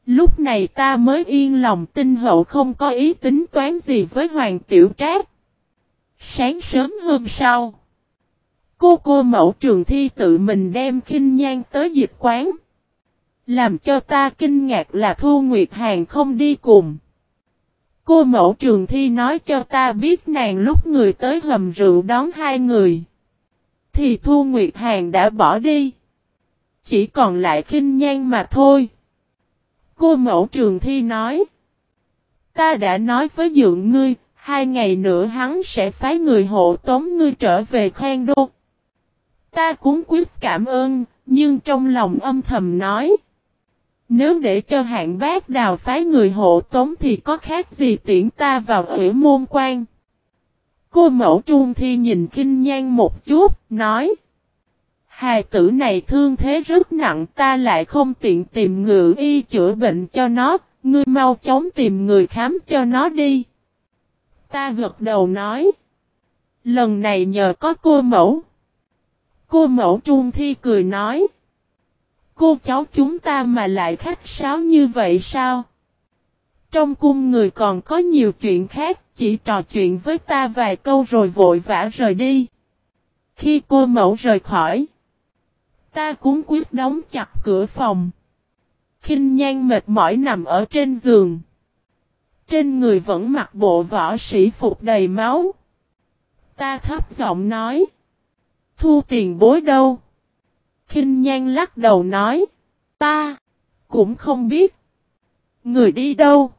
Lúc này ta mới yên lòng tinh hậu không có ý tính toán gì với Hoàng Tiểu Trác. Sáng sớm hôm sau, cô cô mẫu trường thi tự mình đem khinh nhan tới dịch quán. Làm cho ta kinh ngạc là Thu Nguyệt Hàng không đi cùng. Cô mẫu trường thi nói cho ta biết nàng lúc người tới hầm rượu đón hai người. Thì Thu Nguyệt Hàng đã bỏ đi. Chỉ còn lại khinh nhan mà thôi. Cô mẫu trường thi nói. Ta đã nói với dượng ngươi, hai ngày nữa hắn sẽ phái người hộ tống ngươi trở về khoang đô. Ta cũng quyết cảm ơn, nhưng trong lòng âm thầm nói. Nếu để cho hạng bác đào phái người hộ tống thì có khác gì tiễn ta vào ủy môn quan. Cô mẫu trung thi nhìn kinh nhan một chút, nói. Hài tử này thương thế rất nặng ta lại không tiện tìm ngựa y chữa bệnh cho nó, ngươi mau chóng tìm người khám cho nó đi. Ta gật đầu nói. Lần này nhờ có cô mẫu. Cô mẫu trung thi cười nói. Cô cháu chúng ta mà lại khách sáo như vậy sao? Trong cung người còn có nhiều chuyện khác, chỉ trò chuyện với ta vài câu rồi vội vã rời đi. Khi cô mẫu rời khỏi, ta cuốn quyết đóng chặt cửa phòng. kinh nhan mệt mỏi nằm ở trên giường. Trên người vẫn mặc bộ võ sĩ phục đầy máu. Ta thấp giọng nói. Thu tiền bối đâu? kinh nhan lắc đầu nói. Ta, cũng không biết. Người đi đâu?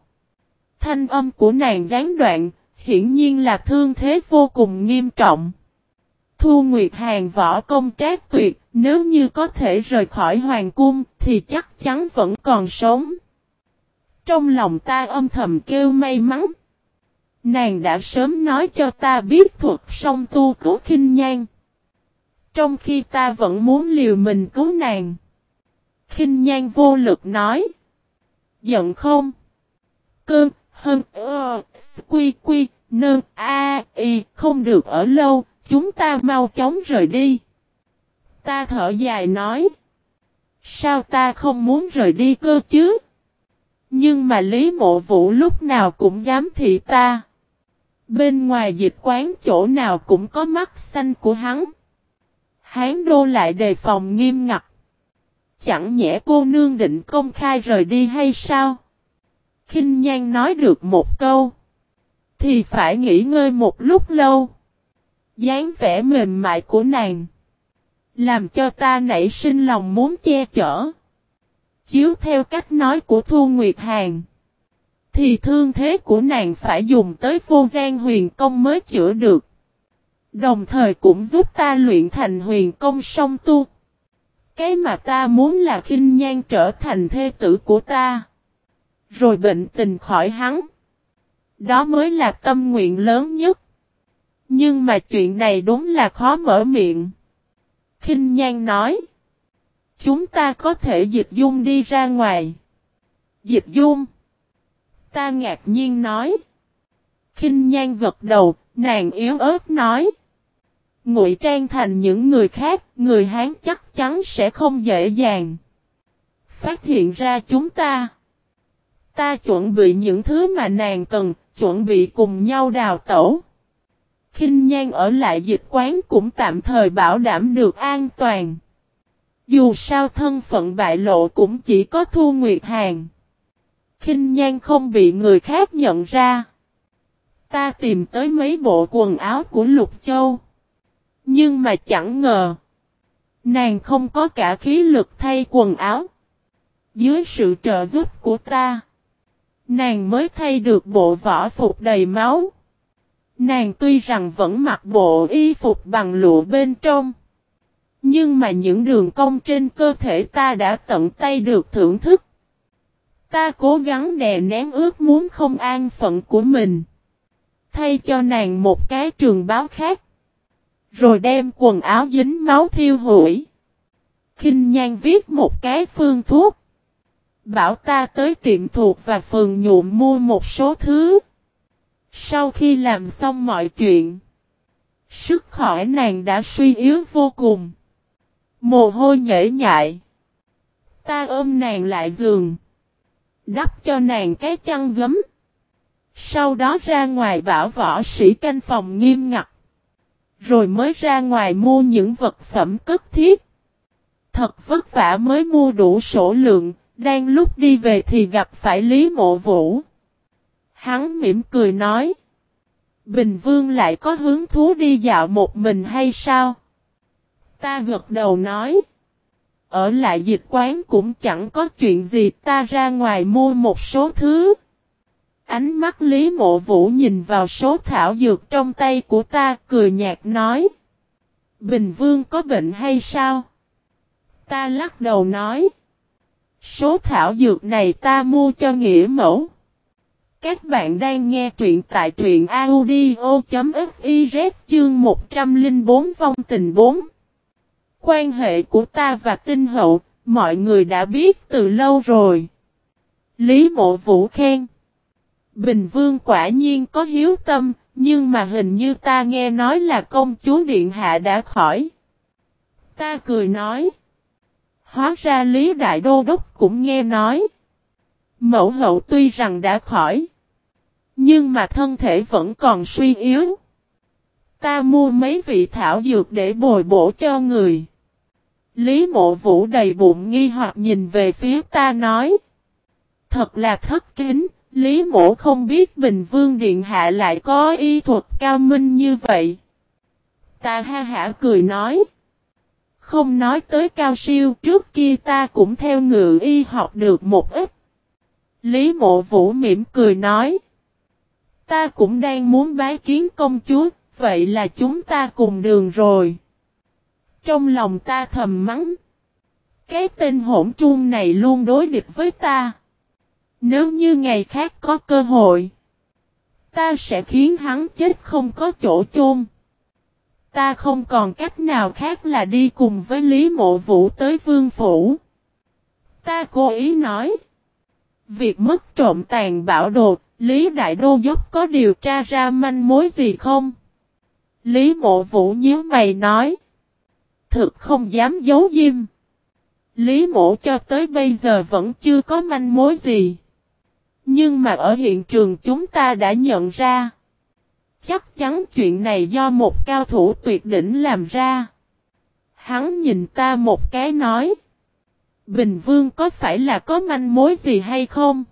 Thanh âm của nàng gián đoạn, hiển nhiên là thương thế vô cùng nghiêm trọng. Thu Nguyệt Hàn võ công trác tuyệt, nếu như có thể rời khỏi hoàng cung, thì chắc chắn vẫn còn sống. Trong lòng ta âm thầm kêu may mắn. Nàng đã sớm nói cho ta biết thuật song tu cứu khinh nhan. Trong khi ta vẫn muốn liều mình cứu nàng. khinh nhan vô lực nói. Giận không? Cơn, hơn, ơ, quy quy, nơn, a, y, không được ở lâu, chúng ta mau chóng rời đi. Ta thở dài nói. Sao ta không muốn rời đi cơ chứ? Nhưng mà Lý Mộ Vũ lúc nào cũng dám thị ta. Bên ngoài dịch quán chỗ nào cũng có mắt xanh của hắn. Hán đô lại đề phòng nghiêm ngặt. Chẳng nhẽ cô nương định công khai rời đi hay sao? kinh Nhan nói được một câu. Thì phải nghỉ ngơi một lúc lâu dáng vẻ mềm mại của nàng. Làm cho ta nảy sinh lòng muốn che chở. Chiếu theo cách nói của Thu Nguyệt Hàn. Thì thương thế của nàng phải dùng tới vô gian huyền công mới chữa được. Đồng thời cũng giúp ta luyện thành huyền công song tu. Cái mà ta muốn là khinh nhan trở thành thê tử của ta. Rồi bệnh tình khỏi hắn. Đó mới là tâm nguyện lớn nhất. Nhưng mà chuyện này đúng là khó mở miệng. Kinh Nhan nói. Chúng ta có thể dịch dung đi ra ngoài. Dịch dung. Ta ngạc nhiên nói. Kinh Nhan gật đầu, nàng yếu ớt nói. Ngụy trang thành những người khác, người Hán chắc chắn sẽ không dễ dàng. Phát hiện ra chúng ta. Ta chuẩn bị những thứ mà nàng cần, chuẩn bị cùng nhau đào tẩu. Kinh Nhan ở lại dịch quán cũng tạm thời bảo đảm được an toàn. Dù sao thân phận bại lộ cũng chỉ có Thu Nguyệt Hàn. Kinh Nhan không bị người khác nhận ra. Ta tìm tới mấy bộ quần áo của Lục Châu. Nhưng mà chẳng ngờ. Nàng không có cả khí lực thay quần áo. Dưới sự trợ giúp của ta. Nàng mới thay được bộ vỏ phục đầy máu. Nàng tuy rằng vẫn mặc bộ y phục bằng lụa bên trong. Nhưng mà những đường cong trên cơ thể ta đã tận tay được thưởng thức. Ta cố gắng đè nén ước muốn không an phận của mình. Thay cho nàng một cái trường báo khác. Rồi đem quần áo dính máu thiêu hủy. Kinh nhan viết một cái phương thuốc. Bảo ta tới tiệm thuộc và phường nhuộm mua một số thứ. Sau khi làm xong mọi chuyện. Sức khỏe nàng đã suy yếu vô cùng. Mồ hôi nhễ nhại. Ta ôm nàng lại giường. Đắp cho nàng cái chăn gấm. Sau đó ra ngoài bảo võ sĩ canh phòng nghiêm ngặt. Rồi mới ra ngoài mua những vật phẩm cất thiết. Thật vất vả mới mua đủ sổ lượng, đang lúc đi về thì gặp phải Lý Mộ Vũ. Hắn mỉm cười nói. Bình Vương lại có hứng thú đi dạo một mình hay sao? Ta gật đầu nói. Ở lại dịch quán cũng chẳng có chuyện gì, ta ra ngoài mua một số thứ. Ánh mắt Lý Mộ Vũ nhìn vào số thảo dược trong tay của ta, cười nhạt nói. Bình Vương có bệnh hay sao? Ta lắc đầu nói. Số thảo dược này ta mua cho nghĩa mẫu. Các bạn đang nghe truyện tại truyện audio.fiz chương 104 vong tình 4. Quan hệ của ta và tinh hậu, mọi người đã biết từ lâu rồi. Lý mộ vũ khen. Bình vương quả nhiên có hiếu tâm, nhưng mà hình như ta nghe nói là công chúa Điện Hạ đã khỏi. Ta cười nói. Hóa ra Lý Đại Đô Đốc cũng nghe nói. Mẫu hậu tuy rằng đã khỏi. Nhưng mà thân thể vẫn còn suy yếu. Ta mua mấy vị thảo dược để bồi bổ cho người. Lý mộ vũ đầy bụng nghi hoặc nhìn về phía ta nói. Thật là thất kính, Lý mộ không biết Bình Vương Điện Hạ lại có y thuật cao minh như vậy. Ta ha hả cười nói. Không nói tới cao siêu trước kia ta cũng theo ngự y học được một ít. Lý mộ vũ mỉm cười nói. Ta cũng đang muốn bái kiến công chúa, vậy là chúng ta cùng đường rồi. Trong lòng ta thầm mắng. Cái tên hỗn trung này luôn đối địch với ta. Nếu như ngày khác có cơ hội, ta sẽ khiến hắn chết không có chỗ chôn. Ta không còn cách nào khác là đi cùng với Lý Mộ Vũ tới vương phủ. Ta cố ý nói. Việc mất trộm tàn bảo đồ, Lý Đại Đô Dốc có điều tra ra manh mối gì không? Lý Mộ Vũ nhíu mày nói. Thực không dám giấu diêm. Lý mộ cho tới bây giờ vẫn chưa có manh mối gì. Nhưng mà ở hiện trường chúng ta đã nhận ra. Chắc chắn chuyện này do một cao thủ tuyệt đỉnh làm ra. Hắn nhìn ta một cái nói. Bình Vương có phải là có manh mối gì hay không?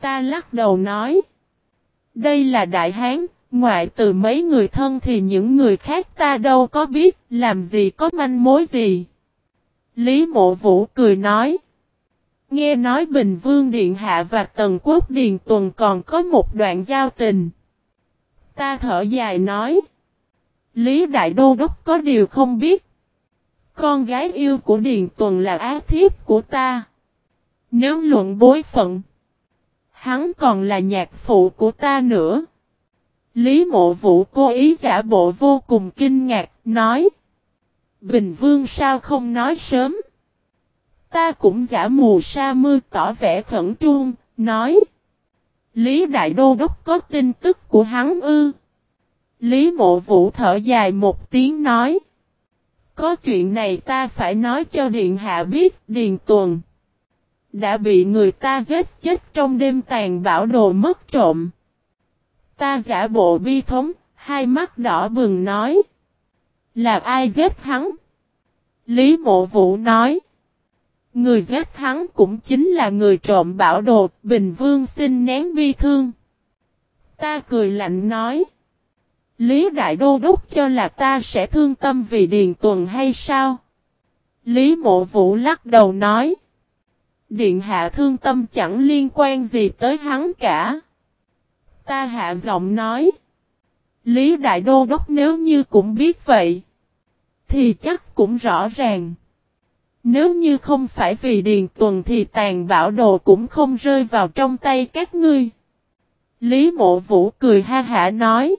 Ta lắc đầu nói. Đây là Đại Hán, ngoại từ mấy người thân thì những người khác ta đâu có biết làm gì có manh mối gì. Lý Mộ Vũ cười nói. Nghe nói Bình Vương Điện Hạ và Tần Quốc Điền Tuần còn có một đoạn giao tình. Ta thở dài nói. Lý Đại Đô Đốc có điều không biết. Con gái yêu của Điền Tuần là á thiếp của ta. Nếu luận bối phận. Hắn còn là nhạc phụ của ta nữa. Lý mộ vũ cố ý giả bộ vô cùng kinh ngạc, nói. Bình Vương sao không nói sớm? Ta cũng giả mù sa mưa tỏ vẻ khẩn trương, nói. Lý Đại Đô Đốc có tin tức của hắn ư. Lý Mộ Vũ thở dài một tiếng nói. Có chuyện này ta phải nói cho Điện Hạ biết, Điền Tuần. Đã bị người ta giết chết trong đêm tàn bão đồ mất trộm. Ta giả bộ bi thống, hai mắt đỏ bừng nói. Là ai giết hắn? Lý Mộ Vũ nói. Người giết hắn cũng chính là người trộm bảo đồ, Bình Vương xin nén bi thương. Ta cười lạnh nói. Lý Đại Đô Đốc cho là ta sẽ thương tâm vì Điền Tuần hay sao? Lý Mộ Vũ lắc đầu nói. Điện hạ thương tâm chẳng liên quan gì tới hắn cả. Ta hạ giọng nói. Lý Đại Đô Đốc nếu như cũng biết vậy. Thì chắc cũng rõ ràng. Nếu như không phải vì Điền Tuần thì tàn bảo đồ cũng không rơi vào trong tay các ngươi. Lý Mộ Vũ cười ha hả nói.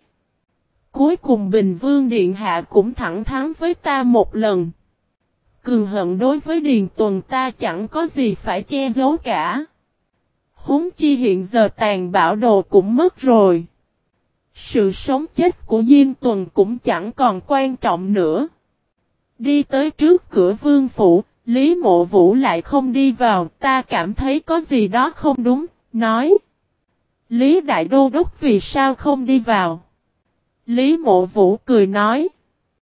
Cuối cùng Bình Vương Điện Hạ cũng thẳng thắn với ta một lần. Cường hận đối với Điền Tuần ta chẳng có gì phải che giấu cả. Húng chi hiện giờ tàn bảo đồ cũng mất rồi. Sự sống chết của Diên Tuần cũng chẳng còn quan trọng nữa. Đi tới trước cửa vương phủ, Lý Mộ Vũ lại không đi vào, ta cảm thấy có gì đó không đúng, nói. Lý Đại Đô Đốc vì sao không đi vào? Lý Mộ Vũ cười nói.